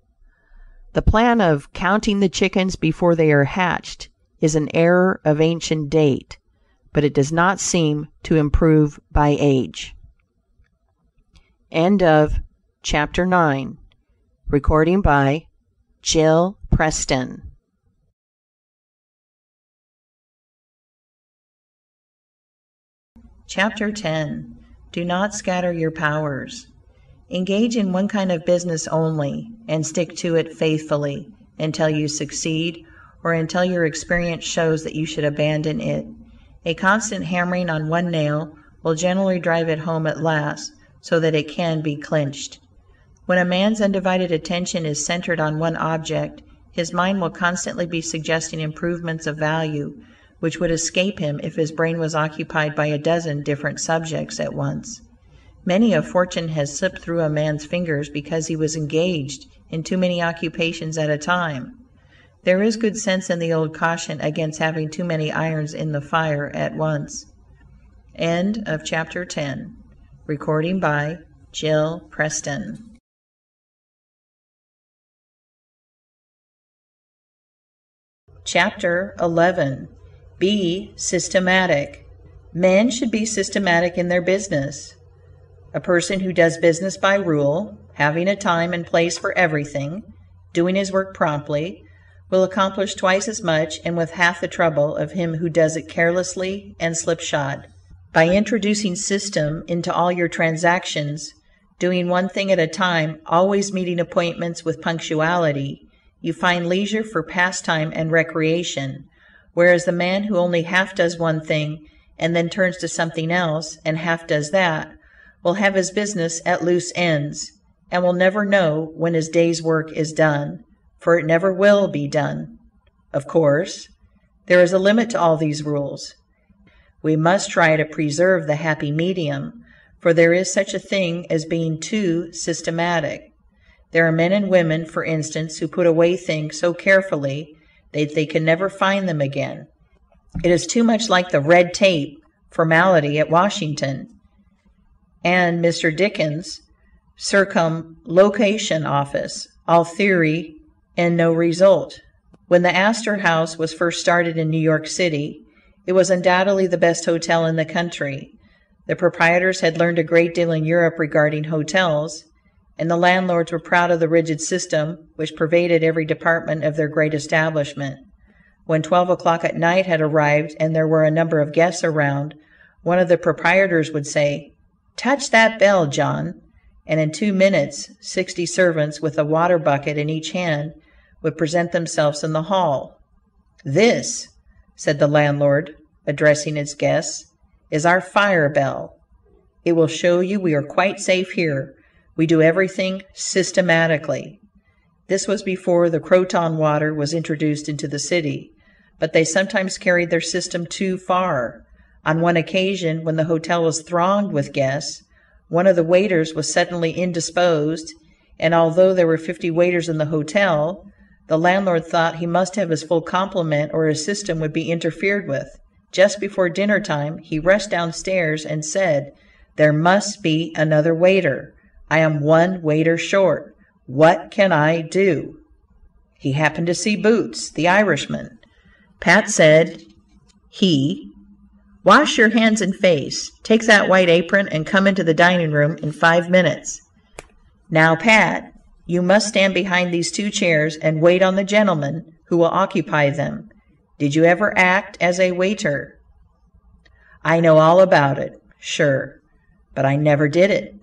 The plan of "counting the chickens before they are hatched" is an error of ancient date, but it does not seem to improve by age. End of chapter X. THE MAGNETIC FIELD. CHAPTER X. DO not scatter your powers. Engage in one kind of business only, and stick to it faithfully, until you succeed, or until your experience shows that you should abandon it. A constant hammering on one nail will generally drive it home at last, so that it can be clinched. When a man's undivided attention is centered on one object, his mind will constantly be suggesting improvements of value, which would escape him if his brain was occupied by a dozen different subjects at once. Many a fortune has slipped through a man's fingers because he was engaged in too many occupations at a time. There is good sense in the old caution against having too many irons in the fire at once. End of chapter XI. BE SYSTEMATIC Men should be systematic in their business. A person who does business by rule, having a time and place for everything, doing his work promptly, will accomplish twice as much and with half the trouble of him who does it carelessly and slipshod. By introducing system into all your transactions, doing one thing at a time, always meeting appointments with punctuality, you find leisure for pastime and recreation, whereas the man who only half does one thing and then turns to something else, and half does that, will have his business at loose ends, and will never know when his day's work is done, for it never will be done. Of course, there is a limit to all these rules. We must try to preserve the happy medium, for there is such a thing as being too systematic. There are men and women, for instance, who put away things so carefully that they can never find them again. It is too much like the red tape formality at Washington and Mr. Dickens' Circumlocution Office, all theory and no result. When the Astor House was first started in New York City, it was undoubtedly the best hotel in the country. The proprietors had learned a great deal in Europe regarding hotels, and the landlords were proud of the rigid system which pervaded every department of their great establishment. When twelve o'clock at night had arrived and there were a number of guests around, one of the proprietors would say, "Touch that bell, John," and in two minutes sixty servants, with a water bucket in each hand, would present themselves in the hall. "This," said the landlord, addressing his guests, "is our fire bell. It will show you we are quite safe here. We do everything systematically." This was before the Croton water was introduced into the city, but they sometimes carried their system too far. On one occasion, when the hotel was thronged with guests, one of the waiters was suddenly indisposed, and although there were fifty waiters in the hotel, the landlord thought he must have his full complement or his system would be interfered with. Just before dinner time he rushed downstairs and said, "There must be another waiter. I am one waiter short. What can I do?" He happened to see Boots, the Irishman. Pat said he Wash your hands and face. Take that white apron and come into the dining room in five minutes. Now, Pat, you must stand behind these two chairs and wait on the gentleman who will occupy them. Did you ever act as a waiter?" "I know all about it, sure, but I never did it."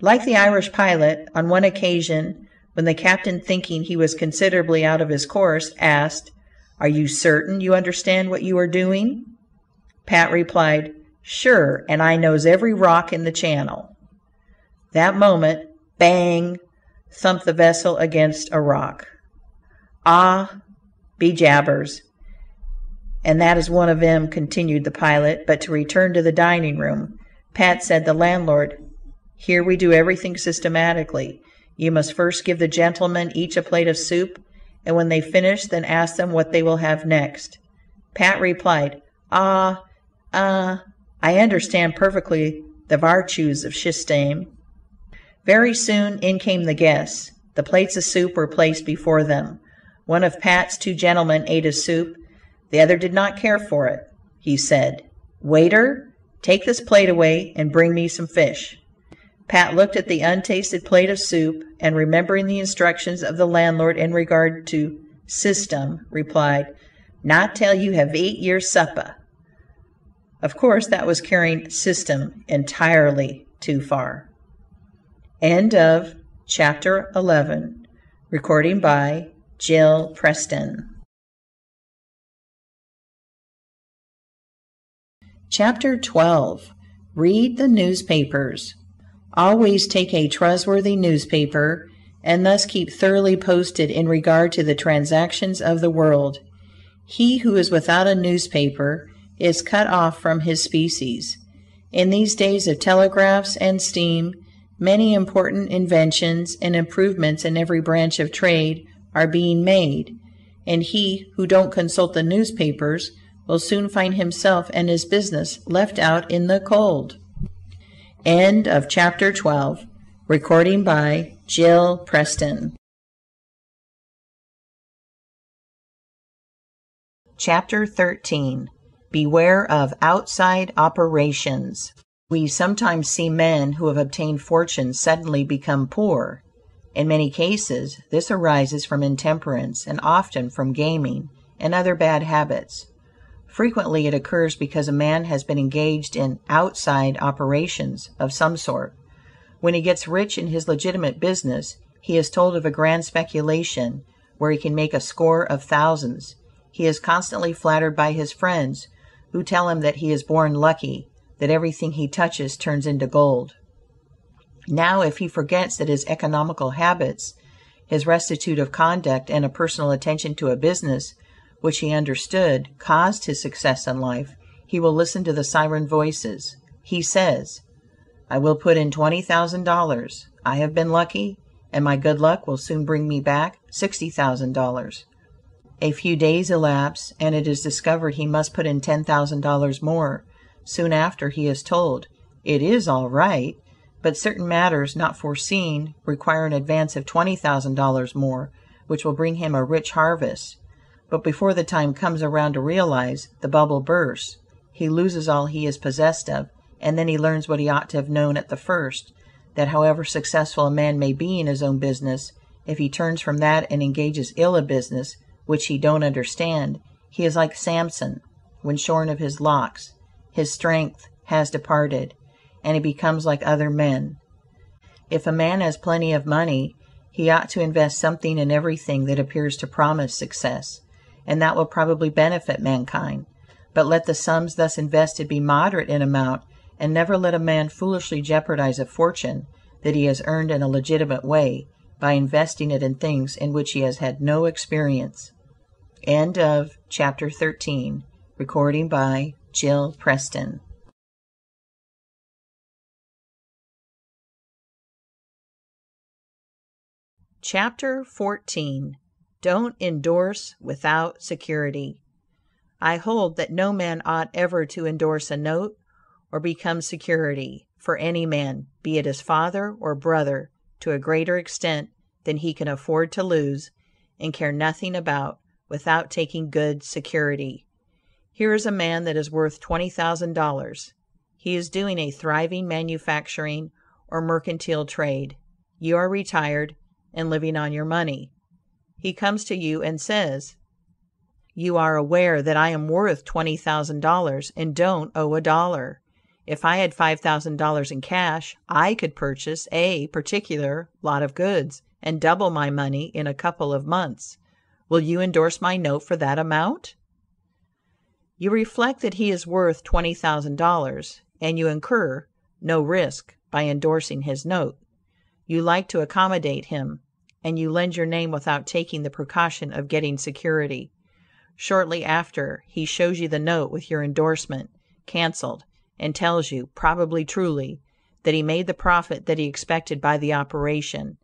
Like the Irish pilot, on one occasion, when the captain thinking he was considerably out of his course, asked, "Are you certain you understand what you are doing?" Pat replied, "Sure, and I knows every rock in the channel." That moment, bang! thumped the vessel against a rock. Ah, be jabbers! And that is one of 'em," continued the pilot. But to return to the dining room. Pat said the landlord, "Here we do everything systematically. You must first give the gentlemen each a plate of soup, and when they've finished, then ask them what they will have next." Pat replied, "Ah ah I understand perfectly the vartues of systeme." Very soon in came the guests. The plates of soup were placed before them. One of Pat's two gentlemen ate his soup. The other did not care for it. He said, "Waiter, take this plate away and bring me some fish." Pat looked at the untasted plate of soup, and remembering the instructions of the landlord in regard to "system," replied, "Not till you have ate your supper." Of course that was carrying "system" entirely too far. End of Chapter 11 Recording by Jill Preston Chapter 12 Read the Newspapers Always take a trustworthy newspaper, and thus keep thoroughly posted in regard to the transactions of the world. He who is without a newspaper is cut off from his species. In these days of telegraphs and steam, many important inventions and improvements in every branch of trade are being made, and he who don't consult the newspapers will soon find himself and his business left out in the cold. End of chapter 12. Recording by Jill Preston. Chapter 13 Beware of Outside Operations. We sometimes see men who have obtained fortune suddenly become poor. In many cases this arises from intemperance, and often from gaming and other bad habits. Frequently it occurs because a man has been engaged in "outside operations" of some sort. When he gets rich in his legitimate business, he is told of a grand speculation where he can make a score of thousands. He is constantly flattered by his friends, who tell him that he is born lucky, that everything he touches turns into gold. Now if he forgets that his economical habits, his rectitude of conduct and a personal attention to a business which he understood, caused his success in life, he will listen to the siren voices. He says, "I will put in twenty thousand dollars. I have been lucky, and my good luck will soon bring me back sixty thousand dollars." A few days elapse, and it is discovered he must put in ten thousand dollars more. Soon after he is told, "It is all right, but certain matters not foreseen require an advance of twenty thousand dollars more, which will bring him a rich harvest." But before the time comes around to realize, the bubble bursts. He loses all he is possessed of, and then he learns what he ought to have known at the first, that however successful a man may be in his own business, if he turns from that and engages ill a business which he don't understand, he is like Samson when shorn of his locks; his strength has departed, and he becomes like other men. If a man has plenty of money, he ought to invest something in everything that appears to promise success and that will probably benefit mankind. But let the sums thus invested be moderate in amount, and never let a man foolishly jeopardize a fortune that he has earned in a legitimate way, by investing it in things in which he has had no experience. End of chapter 13. Recording by Jill Preston. Chapter 14 don't indorse without security. I hold that no man ought ever to indorse a note, or become security, for any man, be it his father or brother, to a greater extent than he can afford to lose, and care nothing about, without taking good security. Here is a man that is worth twenty thousand dollars. He is doing a thriving manufacturing or mercantile trade. You are retired, and living on your money. He comes to you and says: "You are aware that I am worth twenty thousand dollars, and don't owe a dollar. If I had five thousand dollars in cash, I could purchase a particular lot of goods, and double my money in a couple of months. Will you indorse my note for that amount?" You reflect that he is worth twenty thousand dollars, and you incur no risk by indorsing his note. You like to accommodate him. and you lend your name without taking the precaution of getting security. Shortly after, he shows you the note with your endorsement cancelled, and tells you, probably truly, that he made the profit that he expected by the operation.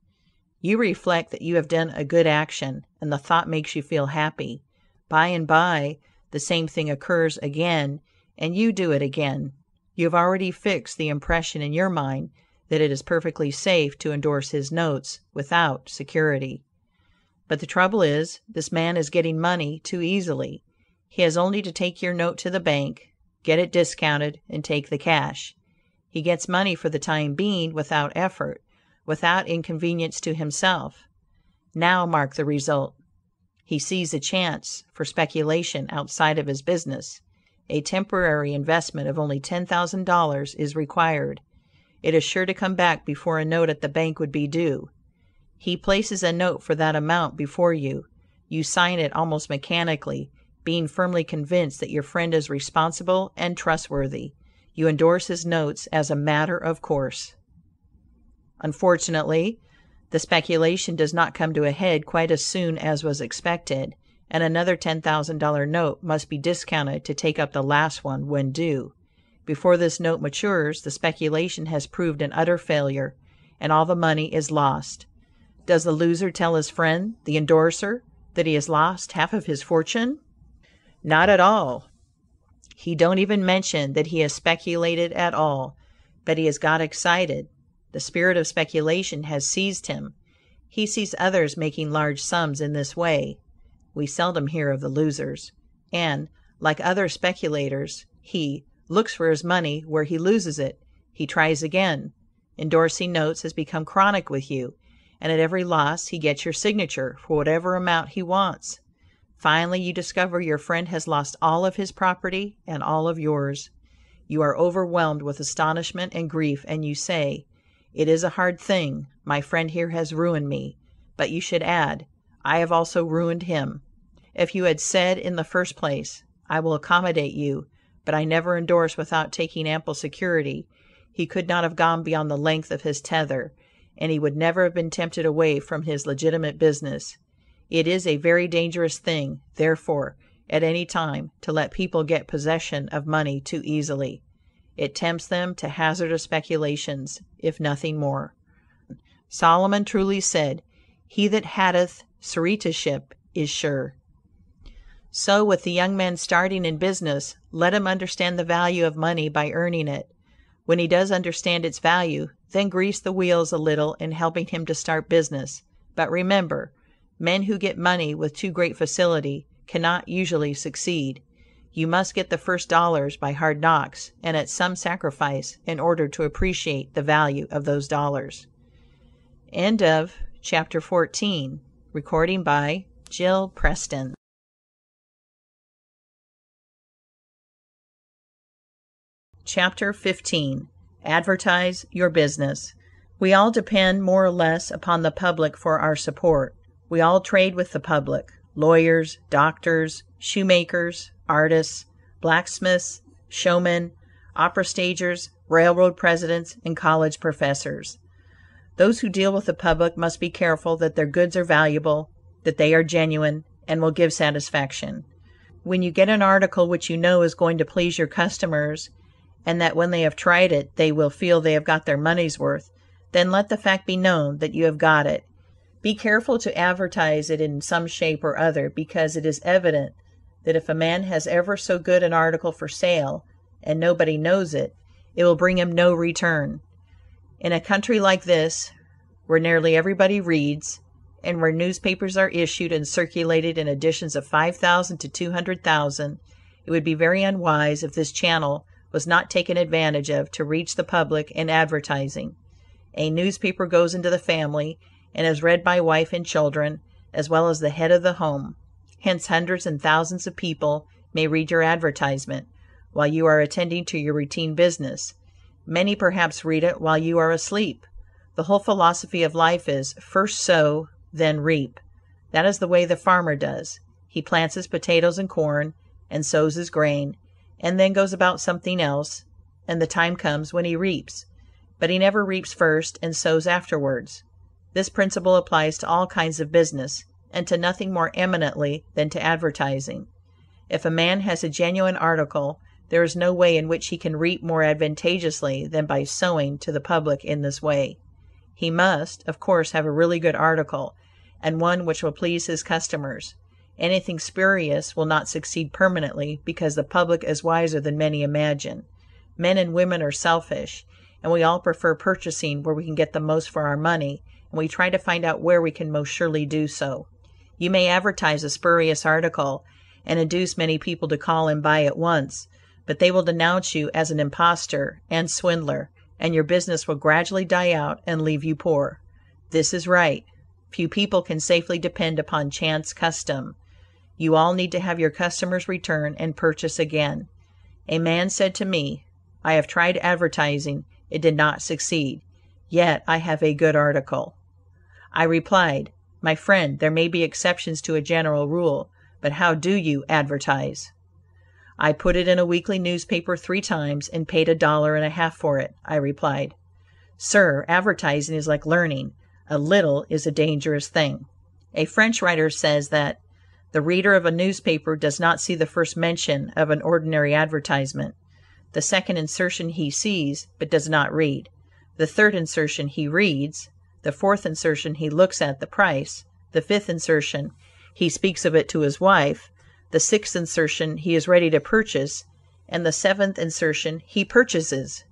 You reflect that you have done a good action, and the thought makes you feel happy. By and by, the same thing occurs again, and you do it again. You have already fixed the impression in your mind that it is perfectly safe to endorse his notes without security. But the trouble is, this man is getting money too easily. He has only to take your note to the bank, get it discounted, and take the cash. He gets money for the time being without effort, without inconvenience to himself. Now mark the result. He sees a chance for speculation outside of his business. A temporary investment of only ten thousand dollars is required. It is sure to come back before a note at the bank would be due. He places a note for that amount before you. You sign it almost mechanically, being firmly convinced that your friend is responsible and trustworthy. You endorse his notes as a matter of course. Unfortunately, the speculation does not come to a head quite as soon as was expected, and another ten thousand dollar note must be discounted to take up the last one when due. Before this note matures, the speculation has proved an utter failure, and all the money is lost. Does the loser tell his friend, the endorser, that he has lost half of his fortune? Not at all. He don't even mention that he has speculated at all, but he has got excited. The spirit of speculation has seized him. He sees others making large sums in this way. We seldom hear of the losers. And, like other speculators, he "looks for his money where he loses it." He tries again. Endorsing notes has become chronic with you and at every loss he gets your signature for whatever amount he wants. Finally you discover your friend has lost all of his property and all of yours. You are overwhelmed with astonishment and grief, and you say, "It is a hard thing; my friend here has ruined me," but you should add, "I have also ruined him." If you had said in the first place, "I will accommodate you, but I never endorse without taking ample security," he could not have gone beyond the length of his tether and he would never have been tempted away from his legitimate business. It is a very dangerous thing, therefore, at any time, to let people get possession of money too easily. It tempts them to hazardous speculations, if nothing more. Solomon truly said, "He that hateth suretiship is sure." So with the young man starting in business, let him understand the value of money by earning it. When he does understand its value, then grease the wheels a little in helping him to start business. But remember, men who get money with too great facility cannot usually succeed. You must get the first dollars by hard knocks and at some sacrifice in order to appreciate the value of those dollars. End of chapter 14. Recording by Jill Preston. Chapter 15 Advertise your business. We all depend more or less upon the public for our support. We all trade with the public lawyers, doctors, shoemakers, artists, blacksmiths, showmen, opera stagers, railroad presidents, and college professors. Those who deal with the public must be careful that their goods are valuable, that they are genuine, and will give satisfaction. When you get an article which you know is going to please your customers, and that when they have tried it they will feel they have got their money's worth, then let the fact be known that you have got it. Be careful to advertise it in some shape or other, because it is evident that if a man has ever so good an article for sale, and nobody knows it, it will bring him no return. In a country like this, where nearly everybody reads, and where newspapers are issued and circulated in editions of five thousand to two hundred thousand, it would be very unwise if this channel was not taken advantage of to reach the public in advertising. A newspaper goes into the family, and is read by wife and children, as well as the head of the home. Hence hundreds and thousands of people may read your advertisement, while you are attending to your routine business. Many perhaps read it while you are asleep. The whole philosophy of life is, first sow, then reap. That is the way the farmer does. He plants his potatoes and corn, and sows his grain, and then goes about something else, and the time comes when he reaps. But he never reaps first and sows afterwards. This principle applies to all kinds of business, and to nothing more eminently than to advertising. If a man has a genuine article, there is no way in which he can reap more advantageously than by sowing to the public in this way. He must, of course, have a really good article, and one which will please his customers. Anything spurious will not succeed permanently, because the public is wiser than many imagine. Men and women are selfish, and we all prefer purchasing where we can get the most for our money, and we try to find out where we can most surely do so. You may advertise a spurious article, and induce many people to call and buy at once, but they will denounce you as an impostor and swindler, and your business will gradually die out and leave you poor. This is right. Few people can safely depend upon chance custom. You all need to have your customers return and purchase again. A man said to me, "I have tried advertising; it did not succeed, yet I have a good article." I replied, "My friend, there may be exceptions to a general rule, but how do you advertise?" "I put it in a weekly newspaper three times, and paid a dollar and a half for it," I replied. Sir, advertising is like learning; a little is a dangerous thing. A French writer says that "the reader of a newspaper does not see the first mention of an ordinary advertisement; the second insertion he sees, but does not read; the third insertion he reads; the fourth insertion he looks at the price; the fifth insertion he speaks of it to his wife; the sixth insertion he is ready to purchase; and the seventh insertion he purchases."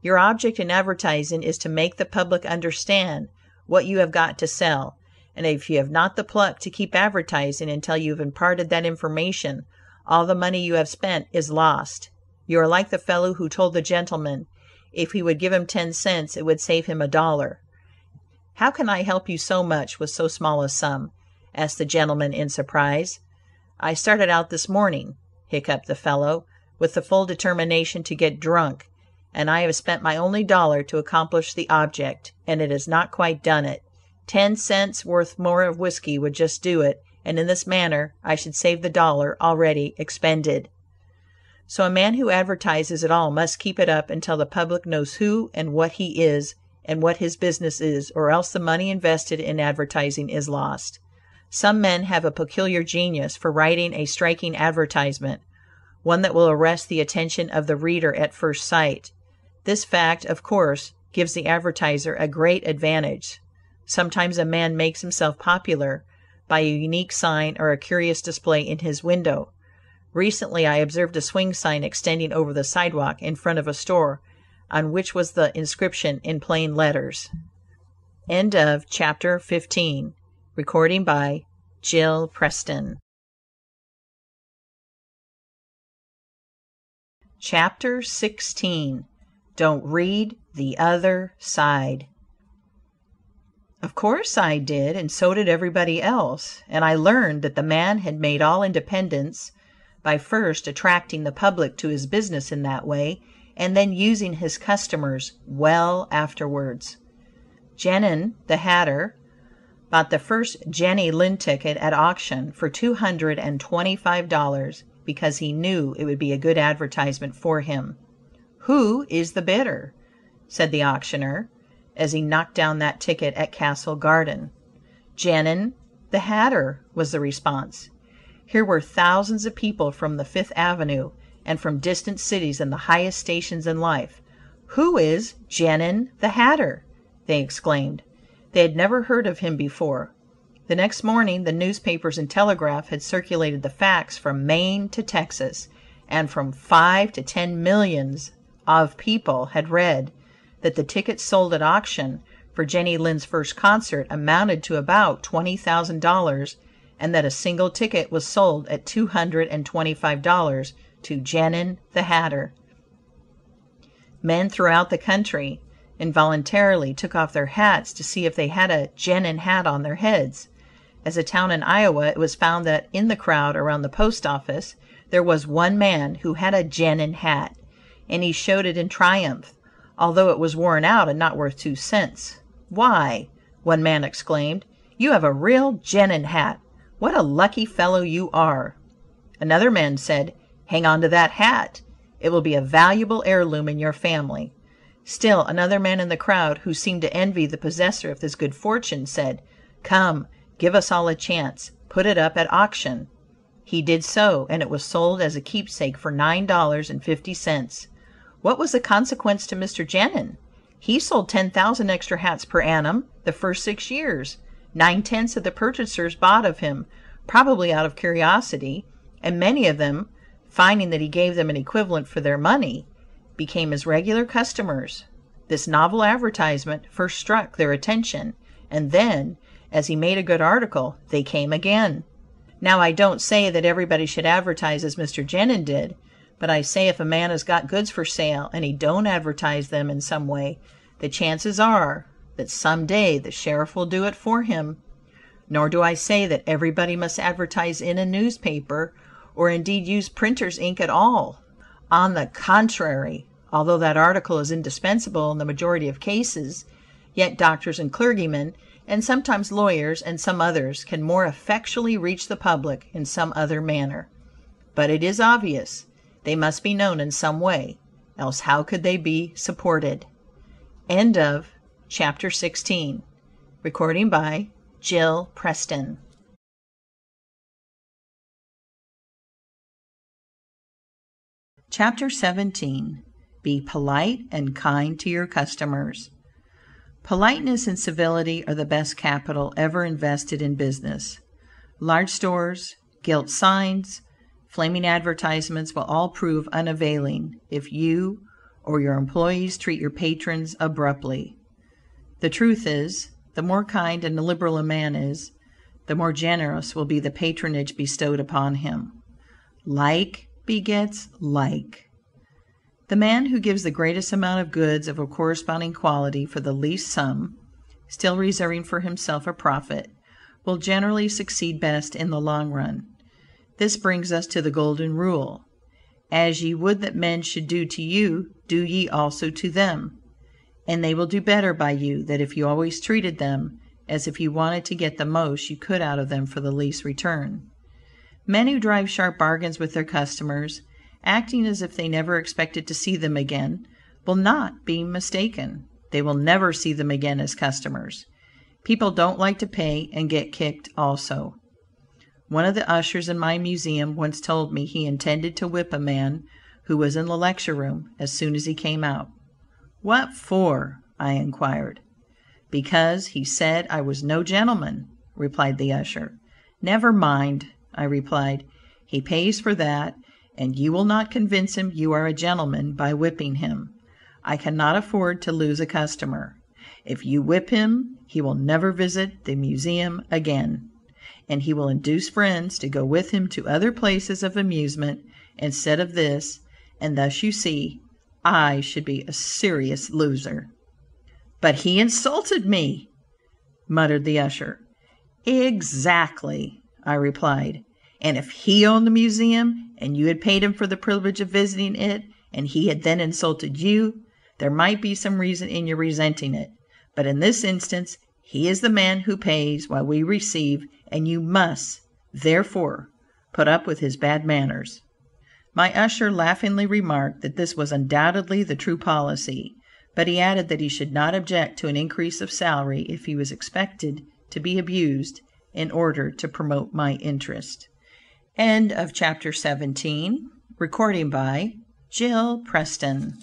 Your object in advertising is to make the public understand what you have got to sell, and if you have not the pluck to keep advertising until you have imparted that information, all the money you have spent is lost. You are like the fellow who told the gentleman, if he would give him ten cents it would save him a dollar. "How can I help you so much with so small a sum?" asked the gentleman in surprise. "I started out this morning," hiccoughed the fellow, "with the full determination to get drunk, and I have spent my only dollar to accomplish the object, and it has not quite done it. Ten cents' worth more of whiskey would just do it, and in this manner I should save the dollar already expended." So a man who advertises at all must keep it up until the public knows who and what he is, and what his business is, or else the money invested in advertising is lost. Some men have a peculiar genius for writing a striking advertisement, one that will arrest the attention of the reader at first sight. This fact, of course, gives the advertiser a great advantage. Sometimes a man makes himself popular by a unique sign or a curious display in his window. Recently I observed a swing sign extending over the sidewalk in front of a store, on which was the inscription in plain letters: End of CHAPTER XVI. Recording by Jill Preston. CHAPTER XVI. Don't read the other side. Of course I did, and so did everybody else, and I learned that the man had made all independence by first attracting the public to his business in that way, and then using his customers well afterwards. Genin, the hatter, bought the first Jenny Lind ticket at auction for two hundred and twenty five dollars, because he knew it would be a good advertisement for him. "Who is the bidder?" said the auctioneer, as he knocked down that ticket at Castle Garden. "Genin, the hatter," was the response. Here were thousands of people from the Fifth Avenue, and from distant cities and the highest stations in life. "Who is Genin, the hatter?" they exclaimed. They had never heard of him before. The next morning the newspapers and telegraph had circulated the facts from Maine to Texas, and from five to ten millions of people had read that the tickets sold at auction for Jenny Lind's first concert amounted to about twenty thousand dollars, and that a single ticket was sold at two hundred and twenty five dollars to Genin, the hatter. Men throughout the country involuntarily took off their hats to see if they had a Genin hat on their heads. As a town in Iowa it was found that in the crowd around the post office there was one man who had a Genin hat, and he showed it in triumph, although it was worn out and not worth two cents. "Why," one man exclaimed, "you have a real Genin hat. What a lucky fellow you are." Another man said, "Hang on to that hat. It will be a valuable heirloom in your family." Still another man in the crowd, who seemed to envy the possessor of this good fortune, said: "Come, give us all a chance; put it up at auction." He did so, and it was sold as a keepsake for nine dollars and fifty cents. What was the consequence to Mr. Genin? He sold ten thousand extra hats per annum, the first six years. Nine tenths of the purchasers bought of him, probably out of curiosity, and many of them, finding that he gave them an equivalent for their money, became his regular customers. This novel advertisement first struck their attention, and then, as he made a good article, they came again. Now I don't say that everybody should advertise as Mr. Genin did, but I say if a man has got goods for sale, and he don't advertise them in some way, the chances are that some day the sheriff will do it for him. Nor do I say that everybody must advertise in a newspaper, or indeed use printer's ink at all. On the contrary, although that article is indispensable in the majority of cases, yet doctors and clergymen, and sometimes lawyers and some others, can more effectually reach the public in some other manner. But it is obvious, they must be known in some way, else how could they be supported? End of Chapter XVII. Jill Preston. CHAPTER XVII. Be polite and kind to your customers. Politeness and civility are the best capital ever invested in business. Large stores, gilt signs, flaming advertisements will all prove unavailing if you or your employees treat your patrons abruptly. The truth is, the more kind and liberal a man is, the more generous will be the patronage bestowed upon him. Like begets like. The man who gives the greatest amount of goods of a corresponding quality for the least sum, still reserving for himself a profit, will generally succeed best in the long run. This brings us to the golden rule: "As ye would that men should do to you, do ye also to them." And they will do better by you than if you always treated them as if you wanted to get the most you could out of them for the least return. Men who drive sharp bargains with their customers, acting as if they never expected to see them again, will not be mistaken. They will never see them again as customers. People don't like to pay and get kicked also. One of the ushers in my Museum once told me he intended to whip a man who was in the lecture room as soon as he came out. "What for?" I inquired. "Because he said I was no gentleman," replied the usher. "Never mind," I replied, "he pays for that and you will not convince him you are a gentleman by whipping him. I cannot afford to lose a customer. If you whip him he will never visit the Museum again, and he will induce friends to go with him to other places of amusement instead of this, and thus you see I should be a serious loser." "But he insulted me," muttered the usher. "Exactly," I replied, "and if he owned the Museum and you had paid him for the privilege of visiting it, and he had then insulted you, there might be some reason in your resenting it. But in this instance, he is the man who pays while we receive, and you must, therefore, put up with his bad manners." My usher laughingly remarked that this was undoubtedly the true policy, but he added that he should not object to an increase of salary if he was expected to be abused in order to promote my interest. End of chapter XVIII. Jill Preston.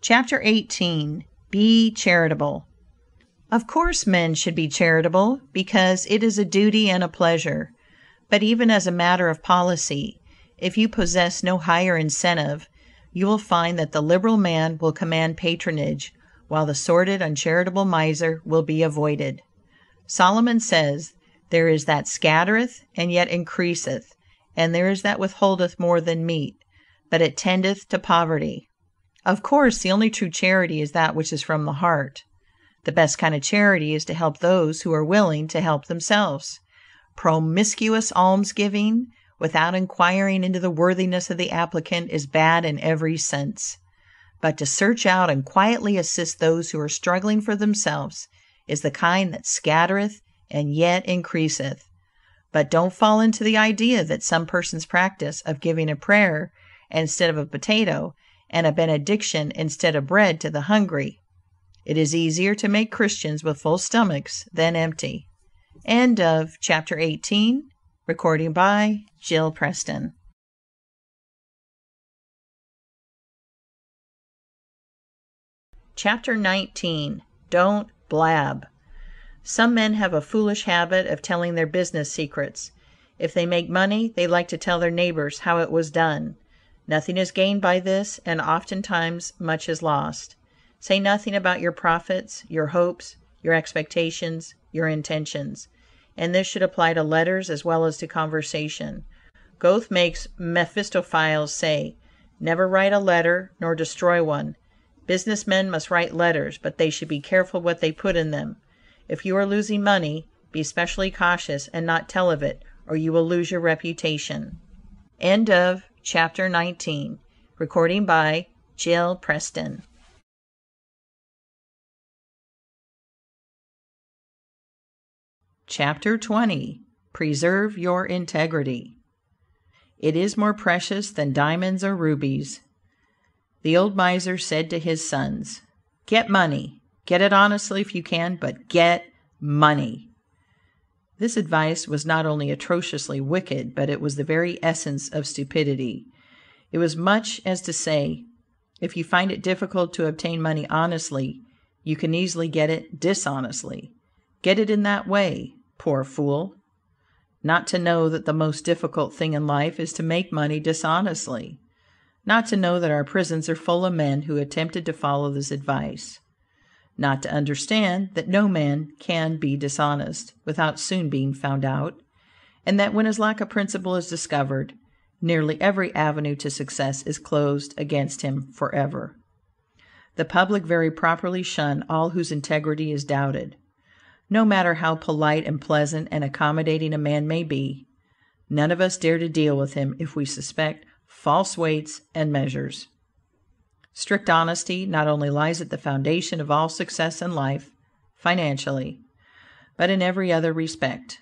CHAPTER XVIII. Be charitable. Of course men should be charitable, because it is a duty and a pleasure. But even as a matter of policy, if you possess no higher incentive, you will find that the liberal man will command patronage, while the sordid, uncharitable miser will be avoided. Solomon says, "There is that scattereth, and yet increaseth; and there is that withholdeth more than meet, but it tendeth to poverty." Of course, the only true charity is that which is from the heart. The best kind of charity is to help those who are willing to help themselves. Promiscuous almsgiving, without inquiring into the worthiness of the applicant, is bad in every sense. But to search out and quietly assist those who are struggling for themselves, is the kind that scattereth and yet increaseth. But don't fall into the idea that some persons practice of giving a prayer instead of a potato, and a benediction instead of bread to the hungry. It is easier to make Christians with full stomachs than empty. End of Chapter XIX. Recording by Jill Preston. CHAPTER XIX. Don't Blab. Some men have a foolish habit of telling their business secrets. If they make money, they like to tell their neighbors how it was done. Nothing is gained by this, and oftentimes much is lost. Say nothing about your profits, your hopes, your expectations, your intentions. And this should apply to letters as well as to conversation. Goethe makes Mephistopheles say, "Never write a letter, nor destroy one." Business men must write letters, but they should be careful what they put in them. If you are losing money, be specially cautious and not tell of it, or you will lose your reputation. End of chapter XX. Recording by Jill Preston. CHAPTER XX. Preserve your integrity. It is more precious than diamonds or rubies. The old miser said to his sons: "Get money. Get it honestly if you can, but get money." This advice was not only atrociously wicked, but it was the very essence of stupidity. It was much as to say, if you find it difficult to obtain money honestly, you can easily get it dishonestly. Get it in that way, poor fool! Not to know that the most difficult thing in life is to make money dishonestly. Not to know that our prisons are full of men who attempted to follow this advice. Not to understand that no man can be dishonest without soon being found out, and that when his lack of principle is discovered, nearly every avenue to success is closed against him forever. The public very properly shun all whose integrity is doubted. No matter how polite and pleasant and accommodating a man may be, none of us dare to deal with him if we suspect false weights and measures. Strict honesty not only lies at the foundation of all success in life, financially, but in every other respect.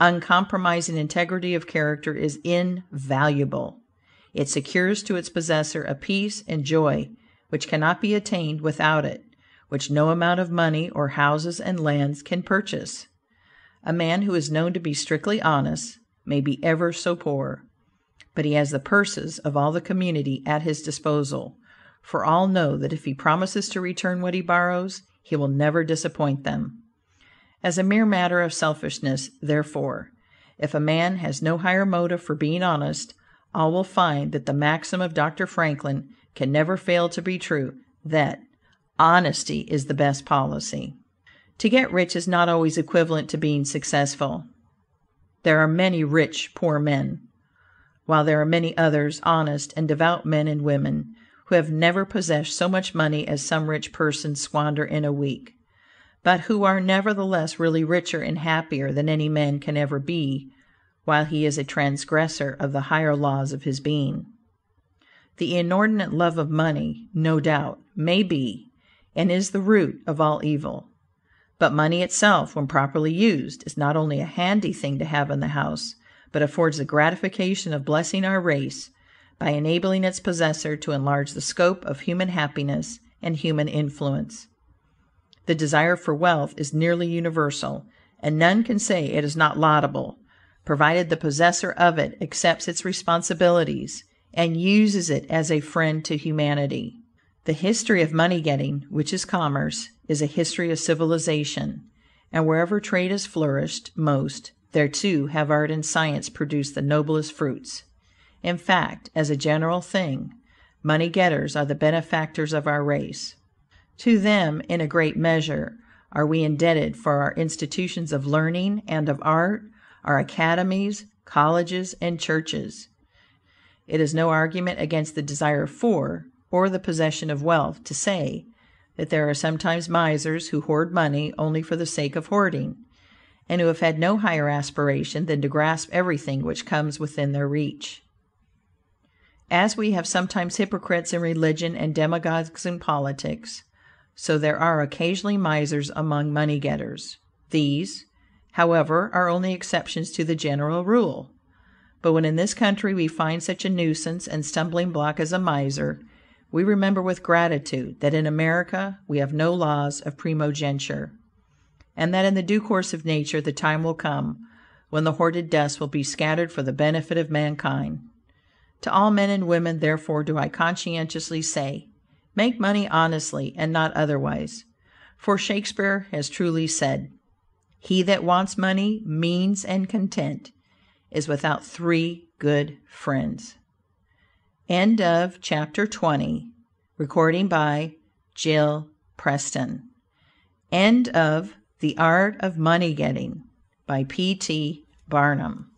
Uncompromising integrity of character is invaluable. It secures to its possessor a peace and joy which cannot be attained without it, which no amount of money or houses and lands can purchase. A man who is known to be strictly honest may be ever so poor but he has the purses of all the community at his disposal, for all know that if he promises to return what he borrows, he will never disappoint them. As a mere matter of selfishness, therefore, if a man has no higher motive for being honest, all will find that the maxim of Dr. Franklin can never fail to be true, that "honesty is the best policy." To get rich is not always equivalent to being successful. There are many rich poor men while there are many others, honest and devout men and women, who have never possessed so much money as some rich persons squander in a week, but who are nevertheless really richer and happier than any man can ever be, while he is a transgressor of the higher laws of his being. The inordinate love of money, no doubt, may be, and is the root of all evil. But money itself, when properly used, is not only a handy thing to have in the house, but affords the gratification of blessing our race by enabling its possessor to enlarge the scope of human happiness and human influence. The desire for wealth is nearly universal, and none can say it is not laudable, provided the possessor of it accepts its responsibilities and uses it as a friend to humanity. The history of money getting, which is commerce, is a history of civilization, and wherever trade has flourished most, there too have art and science produced the noblest fruits. In fact, as a general thing, money getters are the benefactors of our race. To them, in a great measure, are we indebted for our institutions of learning and of art, our academies, colleges, and churches. It is no argument against the desire for, or the possession of wealth, to say, that there are sometimes misers who hoard money only for the sake of hoarding and who have had no higher aspiration than to grasp everything which comes within their reach. As we have sometimes hypocrites in religion and demagogues in politics, so there are occasionally misers among money getters. These, however, are only exceptions to the general rule. But when in this country we find such a nuisance and stumbling block as a miser, we remember with gratitude that in America we have no laws of primogeniture, and that in the due course of nature the time will come when the hoarded dust will be scattered for the benefit of mankind. To all men and women, therefore, do I conscientiously say, make money honestly and not otherwise, for Shakespeare has truly said, "He that wants money, means, and content, is without three good friends." End of chapter 20. Recording by Jill Preston. End of The Art of Money Getting by P. T. Barnum.